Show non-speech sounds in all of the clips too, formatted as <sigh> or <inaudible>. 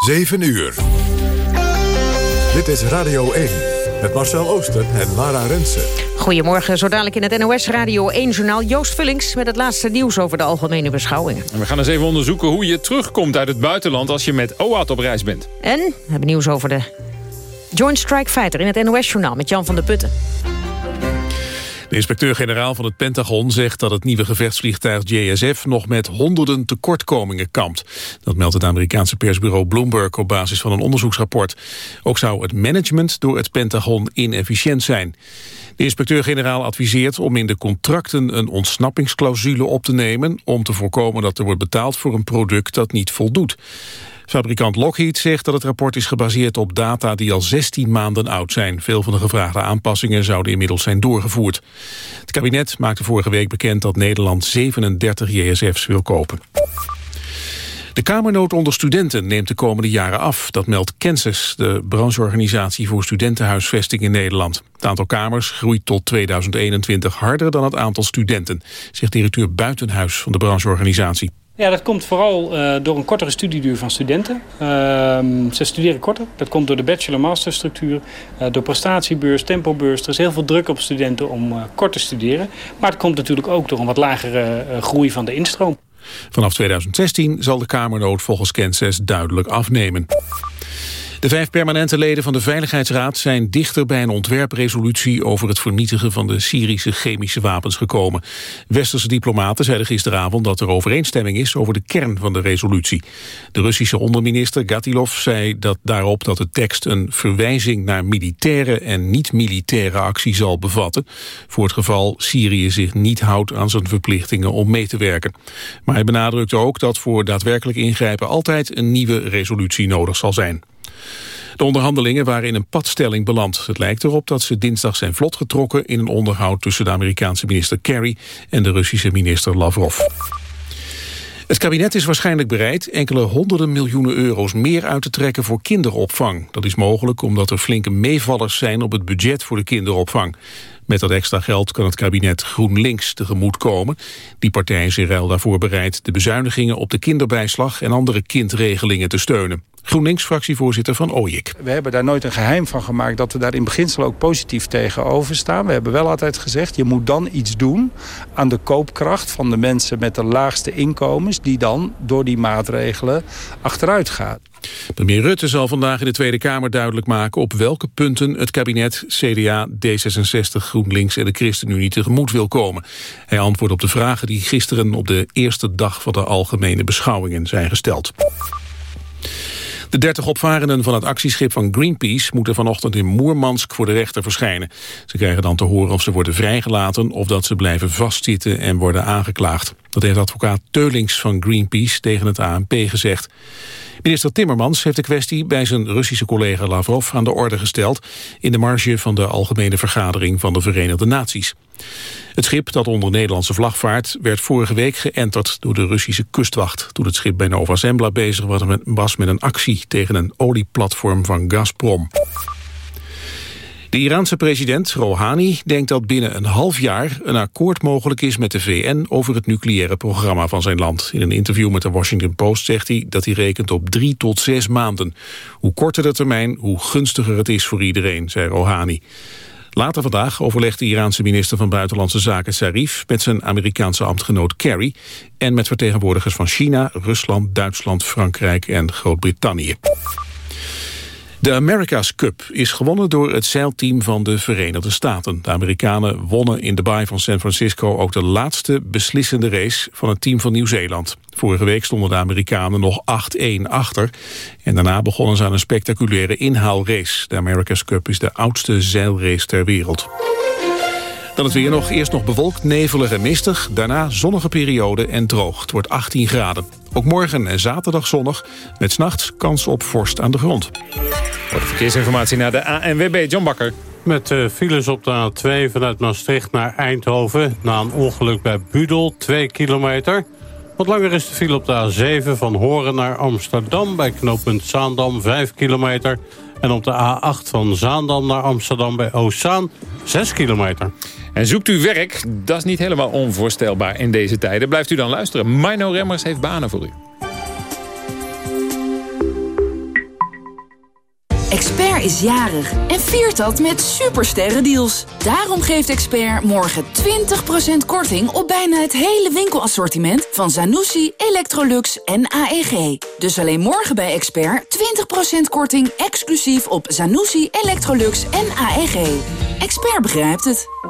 7 uur. Dit is Radio 1 met Marcel Ooster en Lara Rensen. Goedemorgen, zo dadelijk in het NOS Radio 1-journaal Joost Vullings... met het laatste nieuws over de algemene beschouwingen. En we gaan eens even onderzoeken hoe je terugkomt uit het buitenland... als je met OAT op reis bent. En we hebben nieuws over de Joint Strike Fighter in het NOS-journaal... met Jan van der Putten. De inspecteur-generaal van het Pentagon zegt dat het nieuwe gevechtsvliegtuig JSF nog met honderden tekortkomingen kampt. Dat meldt het Amerikaanse persbureau Bloomberg op basis van een onderzoeksrapport. Ook zou het management door het Pentagon inefficiënt zijn. De inspecteur-generaal adviseert om in de contracten een ontsnappingsclausule op te nemen om te voorkomen dat er wordt betaald voor een product dat niet voldoet. Fabrikant Lockheed zegt dat het rapport is gebaseerd op data die al 16 maanden oud zijn. Veel van de gevraagde aanpassingen zouden inmiddels zijn doorgevoerd. Het kabinet maakte vorige week bekend dat Nederland 37 JSF's wil kopen. De kamernood onder studenten neemt de komende jaren af. Dat meldt Kansas, de brancheorganisatie voor studentenhuisvesting in Nederland. Het aantal kamers groeit tot 2021 harder dan het aantal studenten, zegt directeur Buitenhuis van de brancheorganisatie. Ja, dat komt vooral uh, door een kortere studieduur van studenten. Uh, ze studeren korter. Dat komt door de bachelor-master structuur, uh, door prestatiebeurs, tempobeurs. Er is heel veel druk op studenten om uh, kort te studeren. Maar het komt natuurlijk ook door een wat lagere groei van de instroom. Vanaf 2016 zal de kamernood volgens Kansas duidelijk afnemen. De vijf permanente leden van de Veiligheidsraad zijn dichter bij een ontwerpresolutie over het vernietigen van de Syrische chemische wapens gekomen. Westerse diplomaten zeiden gisteravond dat er overeenstemming is over de kern van de resolutie. De Russische onderminister Gatilov zei dat daarop dat de tekst een verwijzing naar militaire en niet-militaire actie zal bevatten, voor het geval Syrië zich niet houdt aan zijn verplichtingen om mee te werken. Maar hij benadrukte ook dat voor daadwerkelijk ingrijpen altijd een nieuwe resolutie nodig zal zijn. De onderhandelingen waren in een padstelling beland. Het lijkt erop dat ze dinsdag zijn vlot getrokken in een onderhoud tussen de Amerikaanse minister Kerry en de Russische minister Lavrov. Het kabinet is waarschijnlijk bereid enkele honderden miljoenen euro's meer uit te trekken voor kinderopvang. Dat is mogelijk omdat er flinke meevallers zijn op het budget voor de kinderopvang. Met dat extra geld kan het kabinet GroenLinks tegemoet komen. Die partij is in ruil daarvoor bereid de bezuinigingen op de kinderbijslag en andere kindregelingen te steunen. GroenLinks-fractievoorzitter van Ooyik. We hebben daar nooit een geheim van gemaakt dat we daar in beginsel ook positief tegenover staan. We hebben wel altijd gezegd, je moet dan iets doen aan de koopkracht van de mensen met de laagste inkomens... die dan door die maatregelen achteruit gaat. Premier Rutte zal vandaag in de Tweede Kamer duidelijk maken op welke punten het kabinet CDA, D66, GroenLinks en de ChristenUnie tegemoet wil komen. Hij antwoordt op de vragen die gisteren op de eerste dag van de algemene beschouwingen zijn gesteld. De 30 opvarenden van het actieschip van Greenpeace moeten vanochtend in Moermansk voor de rechter verschijnen. Ze krijgen dan te horen of ze worden vrijgelaten of dat ze blijven vastzitten en worden aangeklaagd. Dat heeft advocaat Teulings van Greenpeace tegen het ANP gezegd. Minister Timmermans heeft de kwestie bij zijn Russische collega Lavrov aan de orde gesteld in de marge van de Algemene Vergadering van de Verenigde Naties. Het schip dat onder Nederlandse vlag vaart werd vorige week geënterd door de Russische kustwacht toen het schip bij Nova Zembla bezig was met een actie tegen een olieplatform van Gazprom. De Iraanse president Rouhani denkt dat binnen een half jaar een akkoord mogelijk is met de VN over het nucleaire programma van zijn land. In een interview met de Washington Post zegt hij dat hij rekent op drie tot zes maanden. Hoe korter de termijn, hoe gunstiger het is voor iedereen, zei Rouhani. Later vandaag overlegt de Iraanse minister van Buitenlandse Zaken Zarif met zijn Amerikaanse ambtgenoot Kerry en met vertegenwoordigers van China, Rusland, Duitsland, Frankrijk en Groot-Brittannië. De America's Cup is gewonnen door het zeilteam van de Verenigde Staten. De Amerikanen wonnen in de baai van San Francisco ook de laatste beslissende race van het team van Nieuw-Zeeland. Vorige week stonden de Amerikanen nog 8-1 achter. En daarna begonnen ze aan een spectaculaire inhaalrace. De America's Cup is de oudste zeilrace ter wereld. Dan het weer nog. Eerst nog bewolkt, nevelig en mistig. Daarna zonnige periode en droog. Het wordt 18 graden. Ook morgen en zaterdag zonnig. Met s'nachts kans op vorst aan de grond. Voor de verkeersinformatie naar de ANWB, John Bakker. Met uh, files op de A2 vanuit Maastricht naar Eindhoven... na een ongeluk bij Budel, 2 kilometer. Wat langer is de file op de A7 van Horen naar Amsterdam... bij knooppunt Zaandam, 5 kilometer... En op de A8 van Zaandam naar Amsterdam bij Oostzaan 6 kilometer. En zoekt u werk? Dat is niet helemaal onvoorstelbaar in deze tijden. Blijft u dan luisteren. Mino Remmers heeft banen voor u. Expert is jarig en viert dat met supersterrendeals. Daarom geeft Expert morgen 20% korting op bijna het hele winkelassortiment van Zanussi, Electrolux en AEG. Dus alleen morgen bij Expert 20% korting exclusief op Zanussi, Electrolux en AEG. Expert begrijpt het.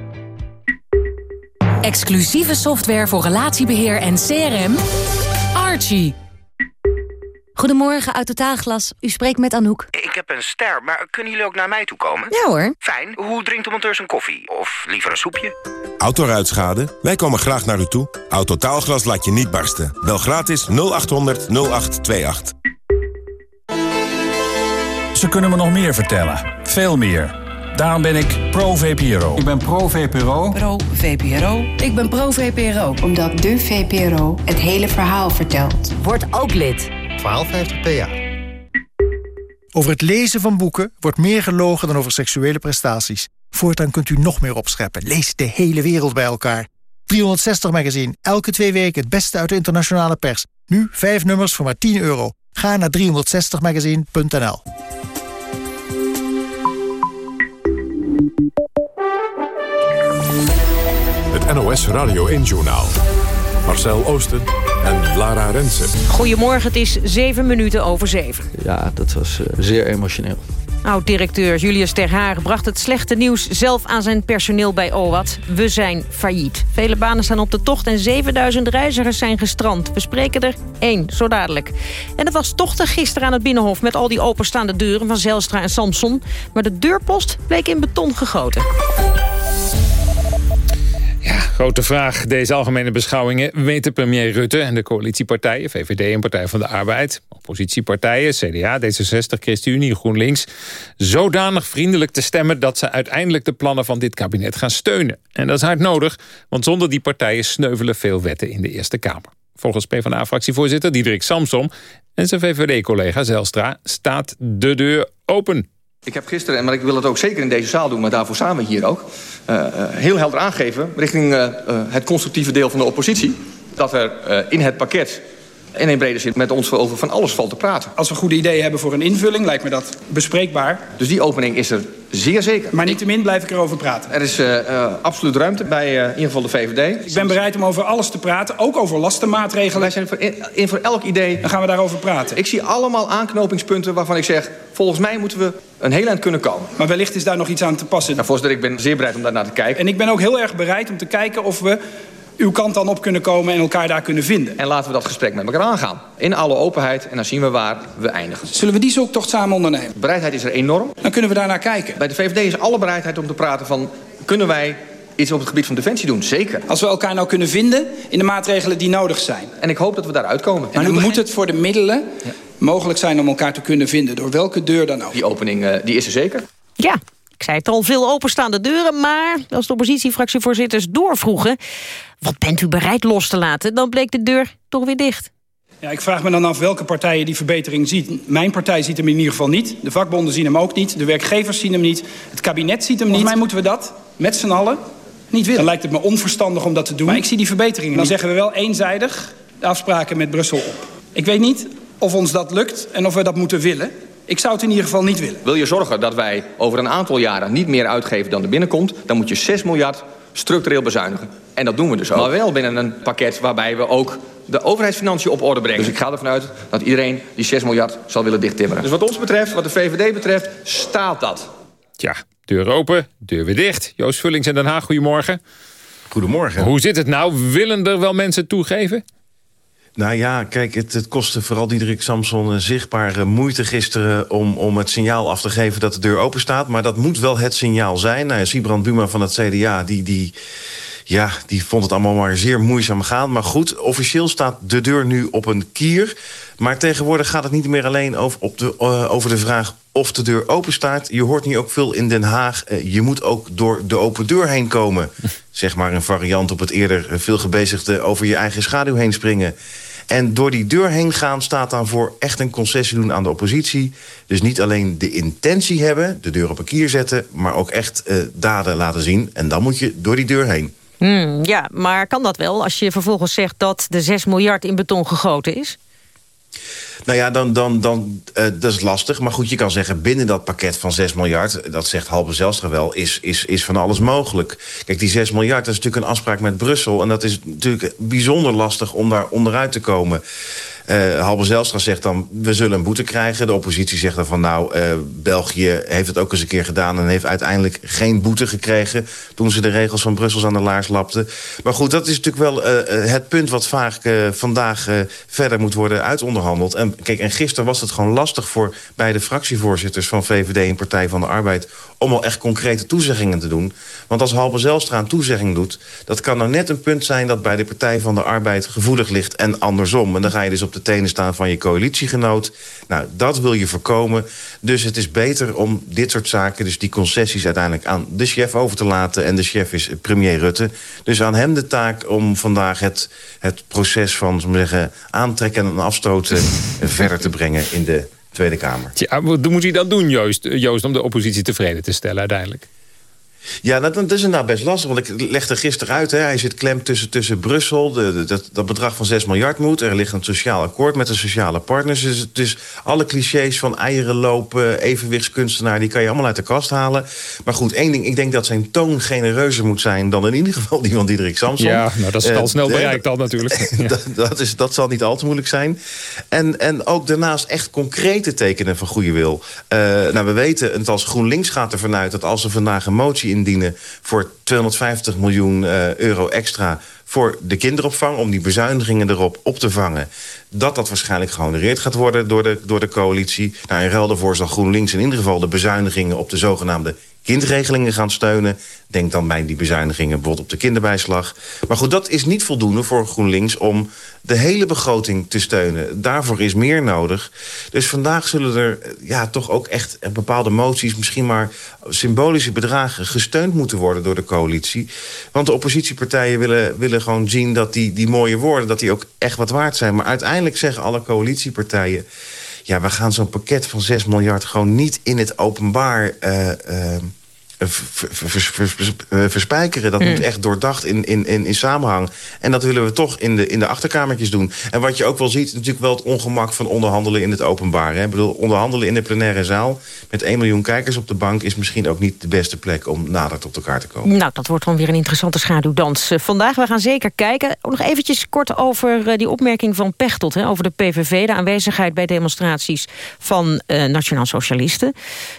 Exclusieve software voor relatiebeheer en CRM. Archie. Goedemorgen, Autotaalglas. U spreekt met Anouk. Ik heb een ster, maar kunnen jullie ook naar mij toe komen? Ja hoor. Fijn. Hoe drinkt de monteur zijn koffie? Of liever een soepje? Autoruitschade? Wij komen graag naar u toe. Autotaalglas laat je niet barsten. Bel gratis 0800 0828. Ze kunnen me nog meer vertellen. Veel meer. Daarom ben ik pro-VPRO. Ik ben pro-VPRO. Pro-VPRO. Ik ben pro-VPRO. Omdat de VPRO het hele verhaal vertelt. Word ook lid. 1250 PA. Over het lezen van boeken wordt meer gelogen dan over seksuele prestaties. Voortaan kunt u nog meer opscheppen. Lees de hele wereld bij elkaar. 360 Magazine. Elke twee weken het beste uit de internationale pers. Nu vijf nummers voor maar 10 euro. Ga naar 360magazine.nl Het NOS Radio 1-journaal. Marcel Oosten en Lara Rensen. Goedemorgen, het is zeven minuten over zeven. Ja, dat was uh, zeer emotioneel. Oud-directeur Julius Ter bracht het slechte nieuws zelf aan zijn personeel bij OWAT. We zijn failliet. Vele banen staan op de tocht en 7000 reizigers zijn gestrand. We spreken er één, zo dadelijk. En het was tochtig gisteren aan het Binnenhof... met al die openstaande deuren van Zelstra en Samson. Maar de deurpost bleek in beton gegoten. Grote vraag. Deze algemene beschouwingen weten premier Rutte en de coalitiepartijen, VVD en Partij van de Arbeid, oppositiepartijen, CDA, D66, ChristenUnie, GroenLinks, zodanig vriendelijk te stemmen dat ze uiteindelijk de plannen van dit kabinet gaan steunen. En dat is hard nodig, want zonder die partijen sneuvelen veel wetten in de Eerste Kamer. Volgens PvdA-fractievoorzitter Diederik Samsom en zijn VVD-collega Zelstra staat de deur open. Ik heb gisteren, maar ik wil het ook zeker in deze zaal doen... maar daarvoor samen hier ook... Uh, uh, heel helder aangeven richting uh, het constructieve deel van de oppositie... dat er in het pakket in een brede zin met ons over van alles valt te praten. Als we goede ideeën hebben voor een invulling, lijkt me dat bespreekbaar. Dus die opening is er zeer zeker. Maar niettemin blijf ik erover praten. Er is absoluut ruimte bij in ieder geval de VVD. Ik ben bereid om over alles te praten, ook over lastenmaatregelen. Wij zijn voor, in, in voor elk idee... Dan gaan we daarover praten. Ik zie allemaal aanknopingspunten waarvan ik zeg... volgens mij moeten we een heel eind kunnen komen. Maar wellicht is daar nog iets aan te passen. Nou, voorzitter, ik ben zeer bereid om daar naar te kijken. En ik ben ook heel erg bereid om te kijken of we uw kant dan op kunnen komen en elkaar daar kunnen vinden. En laten we dat gesprek met elkaar aangaan. In alle openheid en dan zien we waar we eindigen. Zullen we die zoektocht samen ondernemen? Bereidheid is er enorm. Dan kunnen we daar naar kijken. Bij de VVD is alle bereidheid om te praten van... kunnen wij iets op het gebied van defensie doen? Zeker. Als we elkaar nou kunnen vinden in de maatregelen die nodig zijn. En ik hoop dat we daaruit komen. En dan moet het voor de middelen ja. mogelijk zijn om elkaar te kunnen vinden. Door welke deur dan ook. Die opening uh, die is er zeker. Ja, ik zei het al, veel openstaande deuren, maar als de oppositiefractievoorzitters doorvroegen... wat bent u bereid los te laten, dan bleek de deur toch weer dicht. Ja, ik vraag me dan af welke partijen die verbetering zien. Mijn partij ziet hem in ieder geval niet. De vakbonden zien hem ook niet. De werkgevers zien hem niet. Het kabinet ziet hem niet. Volgens mij moeten we dat, met z'n allen, niet willen. Dan lijkt het me onverstandig om dat te doen. Maar ik zie die verbeteringen Dan zeggen we wel eenzijdig de afspraken met Brussel op. Ik weet niet of ons dat lukt en of we dat moeten willen. Ik zou het in ieder geval niet willen. Wil je zorgen dat wij over een aantal jaren niet meer uitgeven dan er binnenkomt... dan moet je 6 miljard structureel bezuinigen. En dat doen we dus ook. Maar wel binnen een pakket waarbij we ook de overheidsfinanciën op orde brengen. Dus ik ga ervan uit dat iedereen die 6 miljard zal willen dichttimmeren. Dus wat ons betreft, wat de VVD betreft, staat dat. Ja, Deur open, deur weer dicht. Joost Vullings in Den Haag, goedemorgen. Goedemorgen. Hoe zit het nou? Willen er wel mensen toegeven? Nou ja, kijk, het, het kostte vooral Diederik Samson een zichtbare moeite gisteren... Om, om het signaal af te geven dat de deur open staat. Maar dat moet wel het signaal zijn. Nou ja, Sibrand Buma van het CDA, die, die, ja, die vond het allemaal maar zeer moeizaam gaan. Maar goed, officieel staat de deur nu op een kier. Maar tegenwoordig gaat het niet meer alleen over, op de, uh, over de vraag of de deur open staat. Je hoort nu ook veel in Den Haag. Uh, je moet ook door de open deur heen komen. <laughs> zeg maar een variant op het eerder veel gebezigde... over je eigen schaduw heen springen. En door die deur heen gaan staat dan voor echt een concessie doen aan de oppositie. Dus niet alleen de intentie hebben, de deur op een kier zetten... maar ook echt uh, daden laten zien. En dan moet je door die deur heen. Hmm, ja, maar kan dat wel als je vervolgens zegt dat de 6 miljard in beton gegoten is? Nou ja, dan, dan, dan, uh, dat is lastig. Maar goed, je kan zeggen, binnen dat pakket van 6 miljard... dat zegt Halbe Zelstra wel, is, is, is van alles mogelijk. Kijk, die 6 miljard, dat is natuurlijk een afspraak met Brussel... en dat is natuurlijk bijzonder lastig om daar onderuit te komen. Uh, Zelstra zegt dan, we zullen een boete krijgen. De oppositie zegt dan van, nou, uh, België heeft het ook eens een keer gedaan... en heeft uiteindelijk geen boete gekregen... toen ze de regels van Brussels aan de laars lapten. Maar goed, dat is natuurlijk wel uh, het punt... wat vaak vandaag verder moet worden uitonderhandeld. En, kijk, en gisteren was het gewoon lastig voor beide fractievoorzitters... van VVD en Partij van de Arbeid... om al echt concrete toezeggingen te doen. Want als Halbe Zelstra een toezegging doet... dat kan nou net een punt zijn dat bij de Partij van de Arbeid gevoelig ligt... en andersom. En dan ga je dus op de tenen staan van je coalitiegenoot. Nou, dat wil je voorkomen. Dus het is beter om dit soort zaken, dus die concessies uiteindelijk aan de chef over te laten. En de chef is premier Rutte. Dus aan hem de taak om vandaag het, het proces van zeggen, aantrekken en afstoten <laughs> verder te brengen in de Tweede Kamer. Ja, wat moet hij dan doen, Joost, Joost om de oppositie tevreden te stellen uiteindelijk? Ja, dat, dat is inderdaad best lastig. Want ik legde gisteren uit, hè, hij zit klem tussen, tussen Brussel... De, de, dat, dat bedrag van 6 miljard moet. Er ligt een sociaal akkoord met de sociale partners. Dus, dus alle clichés van eieren lopen, evenwichtskunstenaar... die kan je allemaal uit de kast halen. Maar goed, één ding. Ik denk dat zijn toon genereuzer moet zijn... dan in ieder geval die van Diederik Samson. Ja, nou, dat is al uh, snel bereikt al natuurlijk. <laughs> Dat, dat, is, dat zal niet al te moeilijk zijn. En, en ook daarnaast echt concrete tekenen van goede wil. Uh, nou, we weten, het als GroenLinks gaat ervan uit... dat als er vandaag een motie indienen voor 250 miljoen uh, euro extra voor de kinderopvang... om die bezuinigingen erop op te vangen... dat dat waarschijnlijk gehonoreerd gaat worden door de, door de coalitie. Nou, in ruil daarvoor zal GroenLinks in ieder geval de bezuinigingen... op de zogenaamde kindregelingen gaan steunen. Denk dan bij die bezuinigingen bijvoorbeeld op de kinderbijslag. Maar goed, dat is niet voldoende voor GroenLinks om de hele begroting te steunen. Daarvoor is meer nodig. Dus vandaag zullen er ja, toch ook echt bepaalde moties... misschien maar symbolische bedragen gesteund moeten worden door de coalitie. Want de oppositiepartijen willen, willen gewoon zien dat die, die mooie woorden... dat die ook echt wat waard zijn. Maar uiteindelijk zeggen alle coalitiepartijen... ja, we gaan zo'n pakket van 6 miljard gewoon niet in het openbaar... Uh, uh, verspijkeren. Dat Hmm. moet echt doordacht in, in, in, in samenhang. En dat willen we toch in de, in de achterkamertjes doen. En wat je ook wel ziet, is natuurlijk wel het ongemak van onderhandelen in het openbaar. Hè? Ik bedoel, onderhandelen in de plenaire zaal met 1 miljoen kijkers op de bank... is misschien ook niet de beste plek om nader tot elkaar te komen. Nou, dat wordt dan weer een interessante schaduwdans. Uh, vandaag, we gaan zeker kijken. Nog eventjes kort over die opmerking van Pechtold... Hè, over de PVV, de aanwezigheid bij demonstraties van uh, Nationaal Socialisten.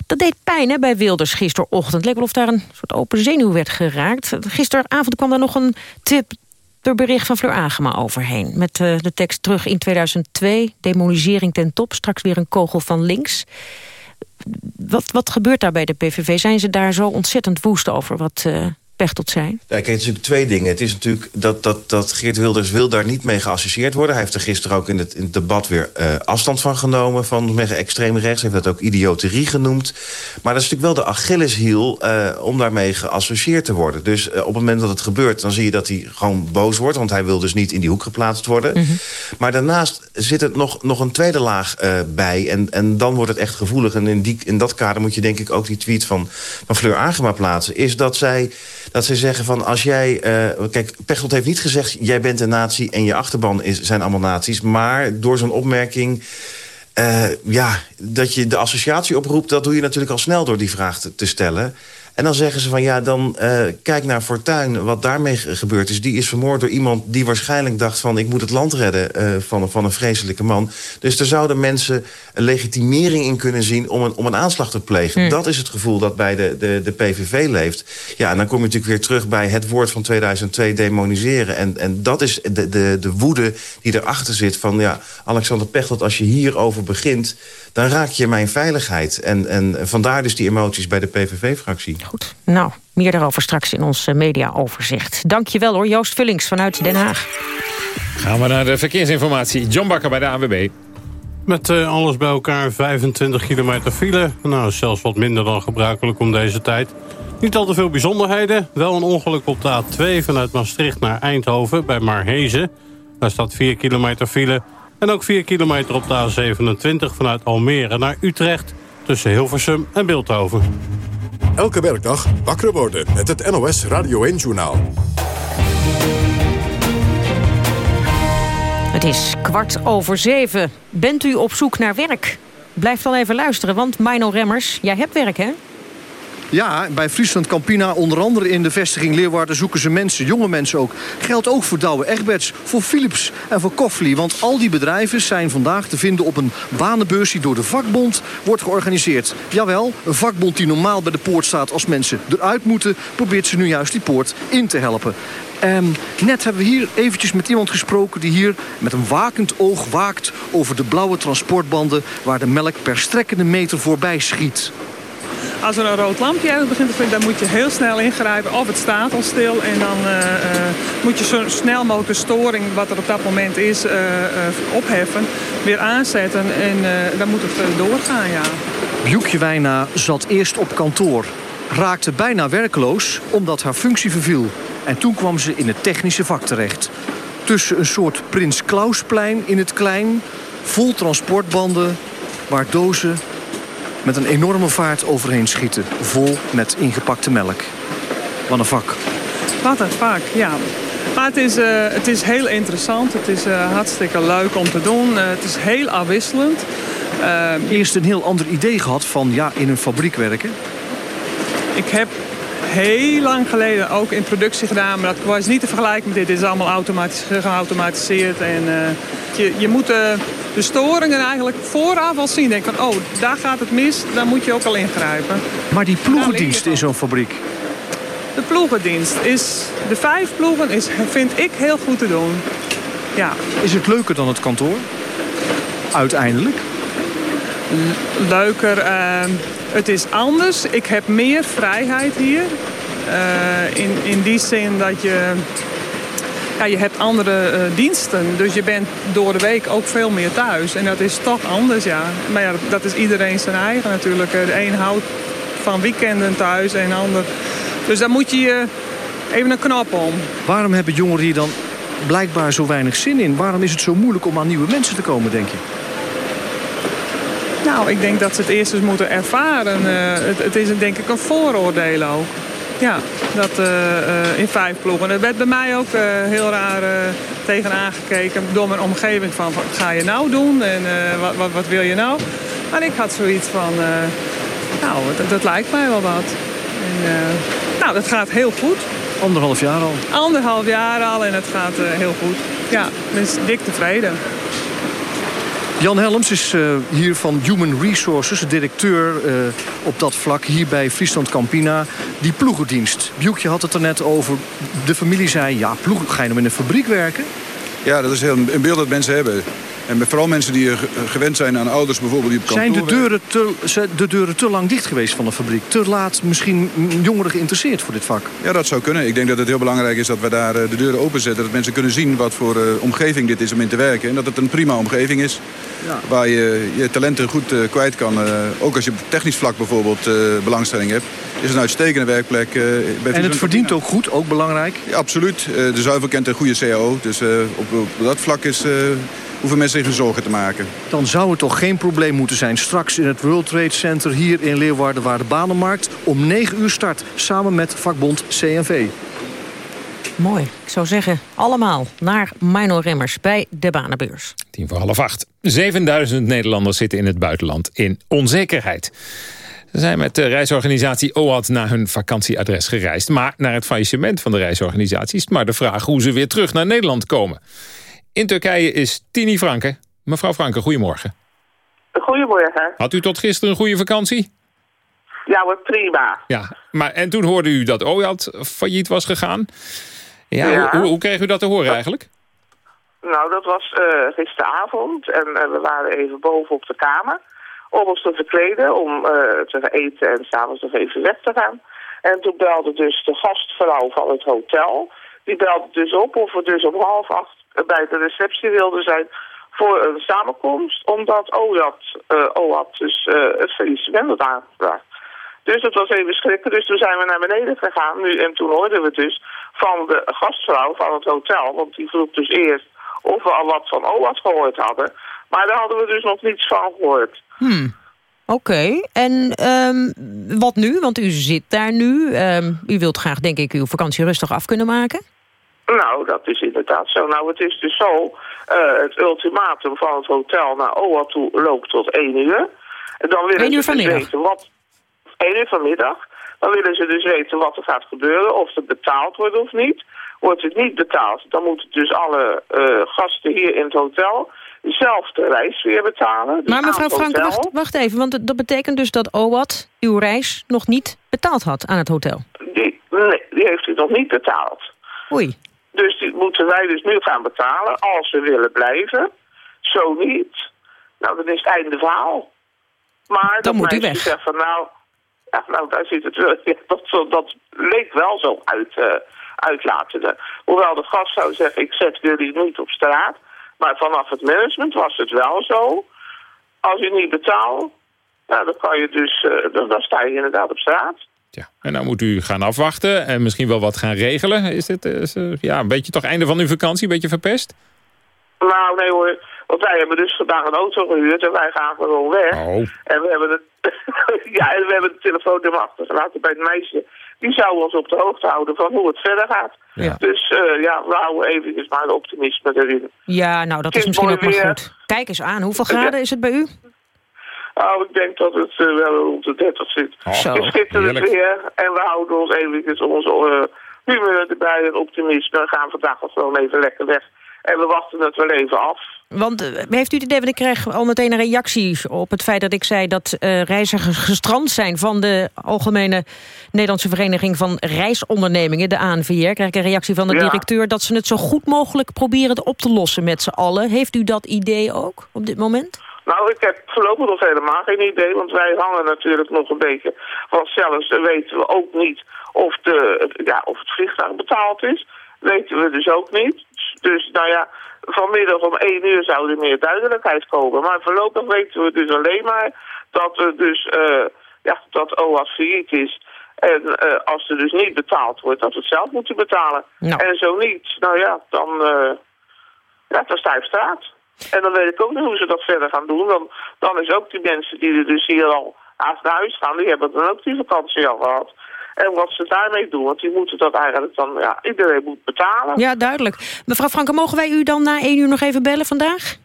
Dat deed pijn hè, bij Wilders gisterochtend leek wel of daar een soort open zenuw werd geraakt. Gisteravond kwam daar nog een tip per bericht van Fleur Agema overheen. Met uh, de tekst terug in 2002, demonisering ten top, straks weer een kogel van links. Wat, wat gebeurt daar bij de PVV? Zijn ze daar zo ontzettend woest over wat uh, Pechtold zei? Ja, kijk, het is natuurlijk twee dingen. Het is natuurlijk dat, dat, dat Geert Wilders wil daar niet mee geassocieerd worden. Hij heeft er gisteren ook in het, in het debat weer uh, afstand van genomen... van extreem rechts, heeft dat ook idioterie genoemd. Maar dat is natuurlijk wel de Achilleshiel uh, om daarmee geassocieerd te worden. Dus uh, op het moment dat het gebeurt, dan zie je dat hij gewoon boos wordt... want hij wil dus niet in die hoek geplaatst worden. Mm -hmm. Maar daarnaast zit er nog, nog een tweede laag bij... En, en dan wordt het echt gevoelig. En in, die, in dat kader moet je denk ik ook die tweet van, van Fleur Agema plaatsen... is dat zij dat ze zeggen van als jij... Uh, kijk, Pechtold heeft niet gezegd... jij bent een natie en je achterban is, zijn allemaal naties. Maar door zo'n opmerking... Uh, ja, dat je de associatie oproept... dat doe je natuurlijk al snel door die vraag te stellen. En dan zeggen ze van ja, dan uh, kijk naar Fortuyn, wat daarmee gebeurd is. Die is vermoord door iemand die waarschijnlijk dacht van... ik moet het land redden uh, van, van een vreselijke man. Dus er zouden mensen een legitimering in kunnen zien... om een, om een aanslag te plegen. Mm. Dat is het gevoel dat bij de, de, de PVV leeft. Ja, en dan kom je natuurlijk weer terug bij het woord van 2002 demoniseren. En, en dat is de, de, de woede die erachter zit van... ja, Alexander Pechtold, als je hierover begint dan raak je mijn veiligheid. En, en vandaar dus die emoties bij de PVV-fractie. Goed, nou, meer daarover straks in ons mediaoverzicht. Dank je wel hoor, Joost Vullings vanuit Den Haag. Gaan we naar de verkeersinformatie. John Bakker bij de ANWB. Met uh, alles bij elkaar 25 kilometer file. Nou, zelfs wat minder dan gebruikelijk om deze tijd. Niet al te veel bijzonderheden. Wel een ongeluk op de A2 vanuit Maastricht naar Eindhoven bij Marhezen. Daar staat 4 kilometer file. En ook 4 kilometer op de A27 vanuit Almere naar Utrecht... tussen Hilversum en Beeldhoven. Elke werkdag wakker worden met het NOS Radio 1-journaal. Het is kwart over zeven. Bent u op zoek naar werk? Blijf dan even luisteren, want Mino Remmers, jij hebt werk, hè? Ja, bij Friesland Campina, onder andere in de vestiging Leeuwarden... zoeken ze mensen, jonge mensen ook. Geldt ook voor Douwe Egberts, voor Philips en voor Koffli. Want al die bedrijven zijn vandaag te vinden op een banenbeurs... die door de vakbond wordt georganiseerd. Jawel, een vakbond die normaal bij de poort staat als mensen eruit moeten... probeert ze nu juist die poort in te helpen. Um, net hebben we hier eventjes met iemand gesproken die hier met een wakend oog waakt over de blauwe transportbanden waar de melk per strekkende meter voorbij schiet. Als er een rood lampje uit begint te vinden, dan moet je heel snel ingrijpen. Of het staat al stil en dan uh, uh, moet je zo snel mogelijk de storing wat er op dat moment is uh, opheffen. Weer aanzetten en dan moet het doorgaan, ja. Bjoekje Wijna zat eerst op kantoor. Raakte bijna werkloos omdat haar functie verviel. En toen kwam ze in het technische vak terecht. Tussen een soort Prins Klausplein in het klein... vol transportbanden waar dozen met een enorme vaart overheen schieten. Vol met ingepakte melk. Wat een vak. Wat een vak, ja. Maar het is, uh, het is heel interessant. Het is uh, hartstikke leuk om te doen. Uh, het is heel afwisselend. Eerst een heel ander idee gehad van ja, in een fabriek werken. Ik heb heel lang geleden ook in productie gedaan. Maar dat was niet te vergelijken met dit. Dit is allemaal automatisch, geautomatiseerd. En je, je moet de storingen eigenlijk vooraf al zien. Denk van, oh, daar gaat het mis, daar moet je ook al ingrijpen. Maar die ploegendienst in zo'n fabriek? De ploegendienst is, de vijf ploegen is, vind ik heel goed te doen. Ja. Is het leuker dan het kantoor? Uiteindelijk? leuker, uh, het is anders. Ik heb meer vrijheid hier. Uh, in, in die zin dat je ja, je hebt andere uh, diensten. Dus je bent door de week ook veel meer thuis. En dat is toch anders, ja. Maar ja, dat is iedereen zijn eigen natuurlijk. De een houdt van weekenden thuis en de ander... Dus daar moet je even een knop om. Waarom hebben jongeren hier dan blijkbaar zo weinig zin in? Waarom is het zo moeilijk om aan nieuwe mensen te komen, denk je? Nou, ik denk dat ze het eerst eens moeten ervaren. Uh, het, het, is denk ik een vooroordeel ook. Ja, dat uh, in vijf ploegen. Er werd bij mij ook uh, heel raar tegen aangekeken door mijn omgeving van wat ga je nou doen en wat, wat, wat, wil je nou? Maar ik had zoiets van, nou, dat, dat, lijkt mij wel wat. En, nou, dat gaat heel goed. Anderhalf jaar al? Anderhalf jaar al en het gaat heel goed. Ja, ben dik tevreden. Jan Helms is uh, hier van Human Resources, directeur uh, op dat vlak hier bij Friesland Campina. Die ploegendienst. Bjoekje had het er net over. De familie zei, ja, ploegen, ga je nou in een fabriek werken? Ja, dat is heel een beeld dat mensen hebben. En vooral mensen die gewend zijn aan ouders bijvoorbeeld die op kantoor Zijn de deuren, te, de deuren te lang dicht geweest van de fabriek? Te laat misschien jongeren geïnteresseerd voor dit vak? Ja, dat zou kunnen. Ik denk dat het heel belangrijk is dat we daar eh, de deuren openzetten. Dat mensen kunnen zien wat voor uh, omgeving dit is om in te werken. En dat het een prima omgeving is. Ja. Waar je je talenten goed uh, kwijt kan. ook als je op technisch vlak bijvoorbeeld belangstelling hebt. Is een uitstekende werkplek. bij en het verdient ook goed, ook belangrijk? Ja, absoluut. de zuivel kent een goede CAO. Dus op, op, dat vlak is hoeven mensen zich zorgen te maken. Dan zou het toch geen probleem moeten zijn straks in het World Trade Center hier in Leeuwarden... waar de Banenmarkt om 9 uur start, samen met vakbond CNV. Mooi. Ik zou zeggen, allemaal naar Mino Remmers bij de Banenbeurs. Tien voor half acht. 7000 Nederlanders zitten in het buitenland in onzekerheid. Ze zijn met de reisorganisatie OAT naar hun vakantieadres gereisd. Maar naar het faillissement van de reisorganisatie is het maar de vraag hoe ze weer terug naar Nederland komen. In Turkije is Tini Franke. Mevrouw Franke, goedemorgen. Goedemorgen. Had u tot gisteren een goede vakantie? Ja, wat prima. Ja, maar en toen hoorde u dat OAT failliet was gegaan. Ja, Ja. Hoe, hoe kreeg u dat te horen eigenlijk? Nou, dat was eh, gisteravond en eh, we waren even boven op de kamer om ons te verkleden, om eh, te eten en s'avonds nog even weg te gaan. En toen belde dus de gastvrouw van het hotel, die belde dus op of we dus om half acht bij de receptie wilden zijn voor een samenkomst, omdat OAT, eh OAT dus eh, het faillissement had aangevraagd. Dus dat was even schrikken. Dus toen zijn we naar beneden gegaan. Nu, en toen hoorden we dus van de gastvrouw van het hotel. Want die vroeg dus eerst of we al wat van OAT gehoord hadden. Maar daar hadden we dus nog niets van gehoord. Hmm. Oké, en ehm, wat nu? Want u zit daar nu. Ehm, u wilt graag, denk ik, uw vakantie rustig af kunnen maken. Nou, dat is inderdaad zo. Nou, het is dus zo. eh, het ultimatum van het hotel naar OAT toe loopt tot één uur. En dan willen uur ze dus weten wat... één uur vanmiddag. Dan willen ze dus weten wat er gaat gebeuren. Of het betaald wordt of niet. Wordt het niet betaald, dan moeten dus alle eh, gasten hier in het hotel zelf de reis weer betalen. Dus Maar mevrouw hotel. wacht, wacht even. Want dat- dat betekent dus dat OWAT uw reis nog niet betaald had aan het hotel. Die, nee, die heeft u nog niet betaald. Oei. Dus die moeten wij dus nu gaan betalen als we willen blijven. Zo niet. Nou, dan is het einde verhaal. Maar dat moet u weg. zegt van nou, ja, nou daar zit het wel. <laughs> Ja, dat, dat leek wel zo uit, eh uitlatende. Hoewel de gast zou zeggen, ik zet jullie niet op straat. Maar vanaf het management was het wel zo. Als je niet betaalt, nou, dan kan je dus, eh, dan, dan sta je inderdaad op straat. En nou moet u gaan afwachten en misschien wel wat gaan regelen. Is dit eh, is, eh, ja, een beetje toch einde van uw vakantie, een beetje verpest? Nou, nee hoor. Want wij hebben dus vandaag een auto gehuurd en wij gaan gewoon weg. Oh. En we hebben het, <laughs> ja, en we hebben de telefoonnummer achtergelaten bij het meisje. Die zou ons op de hoogte houden van hoe het verder gaat. Ja. Dus eh, ja, we houden eventjes maar de optimisme erin. Ja, nou, dat is is misschien ook maar goed. Kijk eens aan, hoeveel graden is het bij u? Nou, ik denk dat het eh, wel rond de 30 zit. Zo, het is schitterend heerlijk. weer en we houden ons eventjes onze eh, humeur erbij en optimisme. We gaan vandaag wel gewoon even lekker weg. En we wachten het wel even af. Want eh, heeft u het idee, want ik krijg al meteen een reactie op het feit dat ik zei dat eh, reizigers gestrand zijn van de Algemene Nederlandse Vereniging van Reisondernemingen, de ANVR. Krijg ik een reactie van de Ja. directeur dat ze het zo goed mogelijk proberen op te lossen met z'n allen. Heeft u dat idee ook op dit moment? Nou, ik heb voorlopig nog helemaal geen idee, want wij hangen natuurlijk nog een beetje. Want zelfs weten we ook niet of, de, ja, of het vliegtuig betaald is. Weten we dus ook niet. Dus nou ja, vanmiddag om één uur zou er meer duidelijkheid komen. Maar voorlopig weten we dus alleen maar dat er dus, eh, ja, dat OAS failliet is. En eh, als er dus niet betaald wordt, dat we het zelf moeten betalen. Nou. En zo niet, nou ja, dan, eh, ja, dan sta je op straat. En dan weet ik ook niet hoe ze dat verder gaan doen. Dan, dan is ook die mensen die er dus hier al haast naar huis gaan, die hebben dan ook die vakantie al gehad. En wat ze daarmee doen, want die moeten dat eigenlijk dan, ja, iedereen moet betalen. Ja, duidelijk. Mevrouw Franke, mogen wij u dan na één uur nog even bellen vandaag?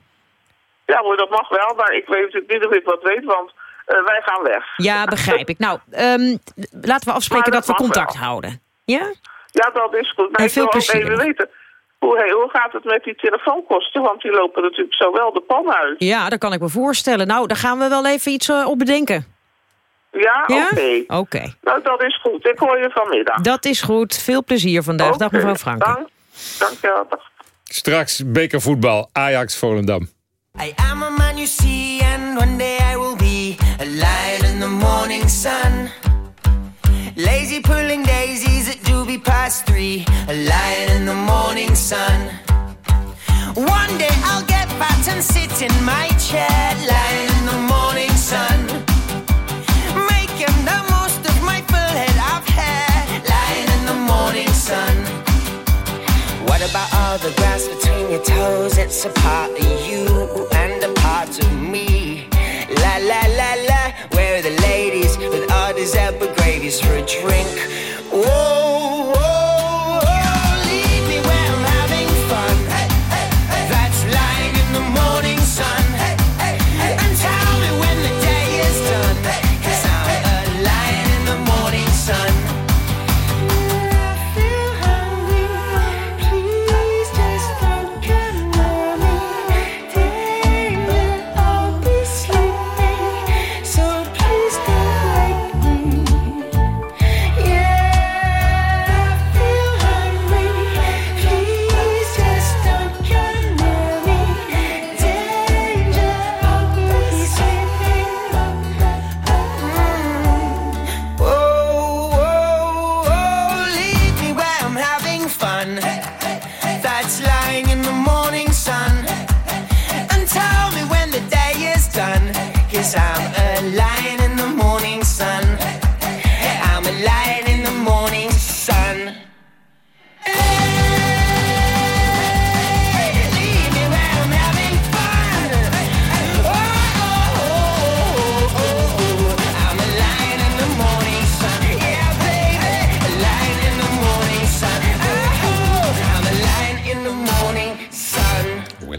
Ja hoor, dat mag wel, maar ik weet natuurlijk niet of ik wat weet, want eh, wij gaan weg. Ja, <laughs> begrijp ik. Nou, ehm, laten we afspreken dat we contact wel. houden. Ja? Ja, dat is goed. Maar En ik veel wil ook plezier. even weten, hoe, hoe gaat het met die telefoonkosten? Want die lopen natuurlijk zo wel de pan uit. Ja, dat kan ik me voorstellen. Nou, daar gaan we wel even iets eh, op bedenken. Ja? Ja? Oké. Oké. Nou, dat is goed. Ik hoor je vanmiddag. Dat is goed. Veel plezier vandaag. Dag mevrouw Franke. Dank, dank je wel. Straks bekervoetbal, Ajax-Volendam. I am a man you see, and one day I will be a lion in the morning sun. Lazy pulling daisies at doobie past three, a lion in the morning sun. One day I'll get fat and sit in my chair, lying in the morning sun. Making the most of my full head of hair, lying in the morning sun. What about all the grass between your toes? It's a part of you and a part of me. La la la la, where are the ladies with all these apple gravies for a drink?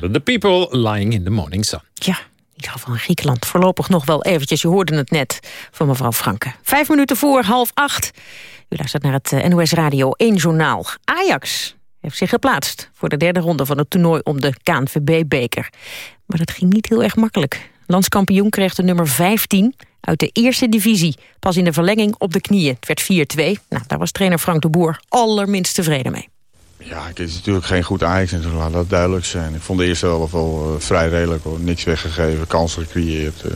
Spelen The People Lying in the Morning Sun. Ja, ieder geval in Griekenland. Voorlopig nog wel eventjes. Je hoorde het net van mevrouw Franke. Vijf minuten voor half acht. U luistert naar het eh, NOS Radio 1 Journaal. Ajax heeft zich geplaatst voor de derde ronde van het toernooi om de KNVB-beker. Maar dat ging niet heel erg makkelijk. Landskampioen kreeg de nummer 15 uit de eerste divisie. Pas in de verlenging op de knieën. Het werd 4-2. Nou, daar was trainer Frank de Boer allerminst tevreden mee. Ja, het is natuurlijk geen goed Ajax natuurlijk, laat dat duidelijk zijn. Ik vond de eerste helft wel uh, vrij redelijk, hoor. niks weggegeven, kansen gecreëerd. Uh,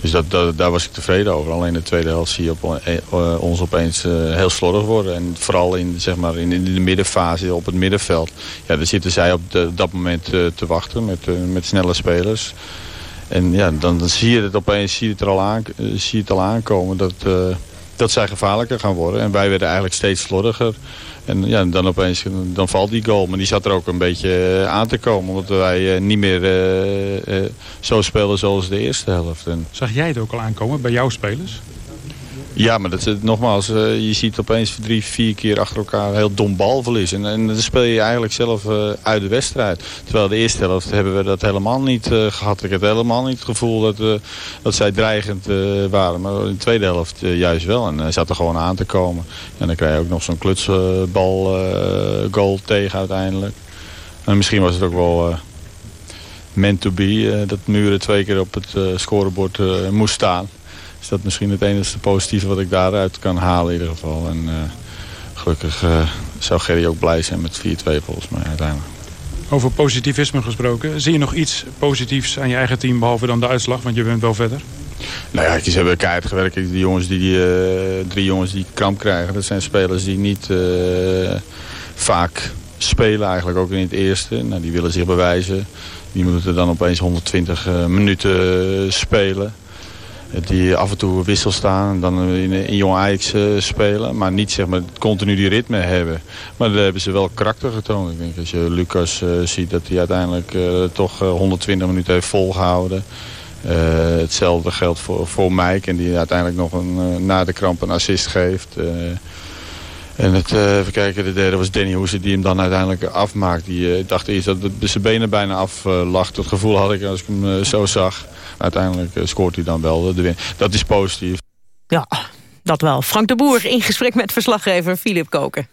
dus dat, daar was ik tevreden over. Alleen de tweede helft zie je op, uh, ons opeens heel slordig worden. En vooral in, zeg maar, in, de middenfase, op het middenveld. Ja, daar zitten zij op dat moment te wachten met, met snelle spelers. En ja, dan, zie je het opeens zie je het al, aan, zie je het al aankomen dat, dat zij gevaarlijker gaan worden. En wij werden eigenlijk steeds slordiger. En ja, dan opeens dan valt die goal. Maar die zat er ook een beetje aan te komen. Omdat wij niet meer uh, zo spelen zoals de eerste helft. En... Zag jij het ook al aankomen bij jouw spelers? Ja, maar dat, nogmaals, uh, je ziet opeens drie, vier keer achter elkaar heel dom balverlies. En, en dan speel je eigenlijk zelf uh, uit de wedstrijd. Terwijl de eerste helft hebben we dat helemaal niet uh, gehad. Ik had helemaal niet het gevoel dat, dat zij dreigend waren. Maar in de tweede helft juist wel. En hij zat er gewoon aan te komen. En dan krijg je ook nog zo'n klutsbal goal tegen uiteindelijk. En misschien was het ook wel meant to be. dat Muren twee keer op het scorebord moest staan is dat misschien het enige positieve wat ik daaruit kan halen in ieder geval. En uh, gelukkig uh, zou Gerry ook blij zijn met 4-2 volgens mij uiteindelijk. Over positivisme gesproken. Zie je nog iets positiefs aan je eigen team behalve dan de uitslag? Want je bent wel verder. Nou ja, ze hebben keihard gewerkt. Die jongens die, die uh, drie jongens die kramp krijgen, dat zijn spelers die niet vaak spelen eigenlijk. Ook in het eerste. Nou, die willen zich bewijzen. Die moeten dan opeens 120 minuten spelen die af en toe wissel staan en dan in, in jong Ajax uh, spelen. Maar niet zeg maar, continu die ritme hebben. Maar daar hebben ze wel karakter getoond. Ik denk als je Lucas uh, ziet dat hij uiteindelijk uh, toch 120 minuten heeft volgehouden. hetzelfde geldt voor, voor Mike en die uiteindelijk nog een, na de kramp een assist geeft. En het, even kijken, de derde was Danny Hoese die hem dan uiteindelijk afmaakt. Die dacht eerst dat zijn benen bijna af lag. Dat gevoel had ik als ik hem zo zag uiteindelijk eh, scoort hij dan wel de win. Dat is positief. Ja, dat wel. Frank de Boer in gesprek met verslaggever Filip Koken.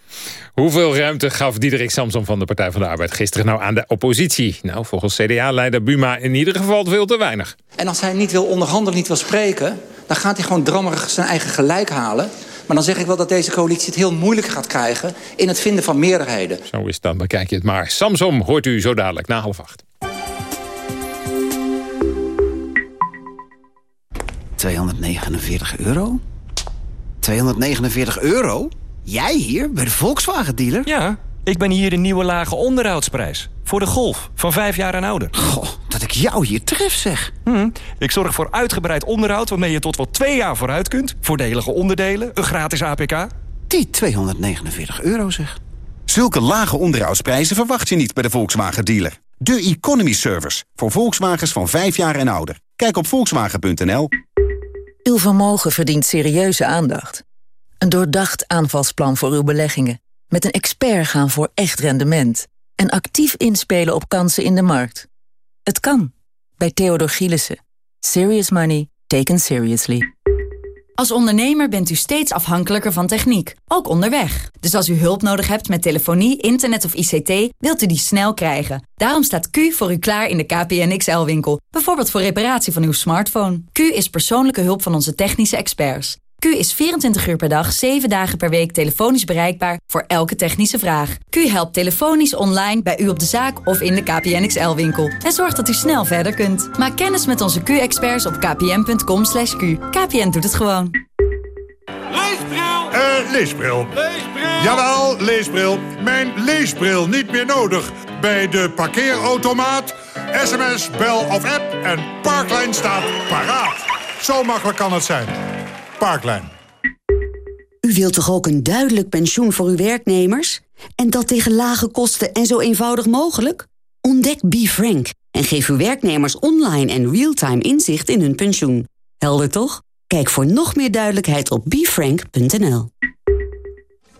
Hoeveel ruimte gaf Diederik Samson van de Partij van de Arbeid gisteren nou aan de oppositie? Nou, volgens CDA-leider Buma in ieder geval veel te weinig. En als hij niet wil onderhandelen, niet wil spreken... dan gaat hij gewoon drammerig zijn eigen gelijk halen. Maar dan zeg ik wel dat deze coalitie het heel moeilijk gaat krijgen... in het vinden van meerderheden. Zo is het dan, bekijk je het maar. Samsom hoort u zo dadelijk na half acht. 249 euro? 249 euro? Jij hier, bij de Volkswagen-dealer? Ja, ik ben hier de nieuwe lage onderhoudsprijs. Voor de Golf, van vijf jaar en ouder. Goh, dat ik jou hier tref, zeg. Hm, ik zorg voor uitgebreid onderhoud waarmee je tot wel twee jaar vooruit kunt. Voordelige onderdelen, een gratis APK. Die 249 euro, zeg. Zulke lage onderhoudsprijzen verwacht je niet bij de Volkswagen-dealer. De Economy Service, voor Volkswagens van vijf jaar en ouder. Kijk op volkswagen.nl. Uw vermogen verdient serieuze aandacht. Een doordacht aanvalsplan voor uw beleggingen. Met een expert gaan voor echt rendement. En actief inspelen op kansen in de markt. Het kan. Bij Theodor Gielissen. Serious money taken seriously. Als ondernemer bent u steeds afhankelijker van techniek, ook onderweg. Dus als u hulp nodig hebt met telefonie, internet of ICT, wilt u die snel krijgen. Daarom staat Q voor u klaar in de KPN XL-winkel. Bijvoorbeeld voor reparatie van uw smartphone. Q is persoonlijke hulp van onze technische experts. Q is 24 uur per dag, 7 dagen per week telefonisch bereikbaar voor elke technische vraag. Q helpt telefonisch online bij u op de zaak of in de KPN XL-winkel. En zorgt dat u snel verder kunt. Maak kennis met onze Q-experts op kpn.com. /q. KPN doet het gewoon. Leesbril! Eh, leesbril. Leesbril! Jawel, leesbril. Mijn leesbril niet meer nodig. Bij de parkeerautomaat, sms, bel of app en Parklijn staat paraat. Zo makkelijk kan het zijn. Parklijn. U wilt toch ook een duidelijk pensioen voor uw werknemers? En dat tegen lage kosten en zo eenvoudig mogelijk? Ontdek BeFrank en geef uw werknemers online en real-time inzicht in hun pensioen. Helder toch? Kijk voor nog meer duidelijkheid op befrank.nl.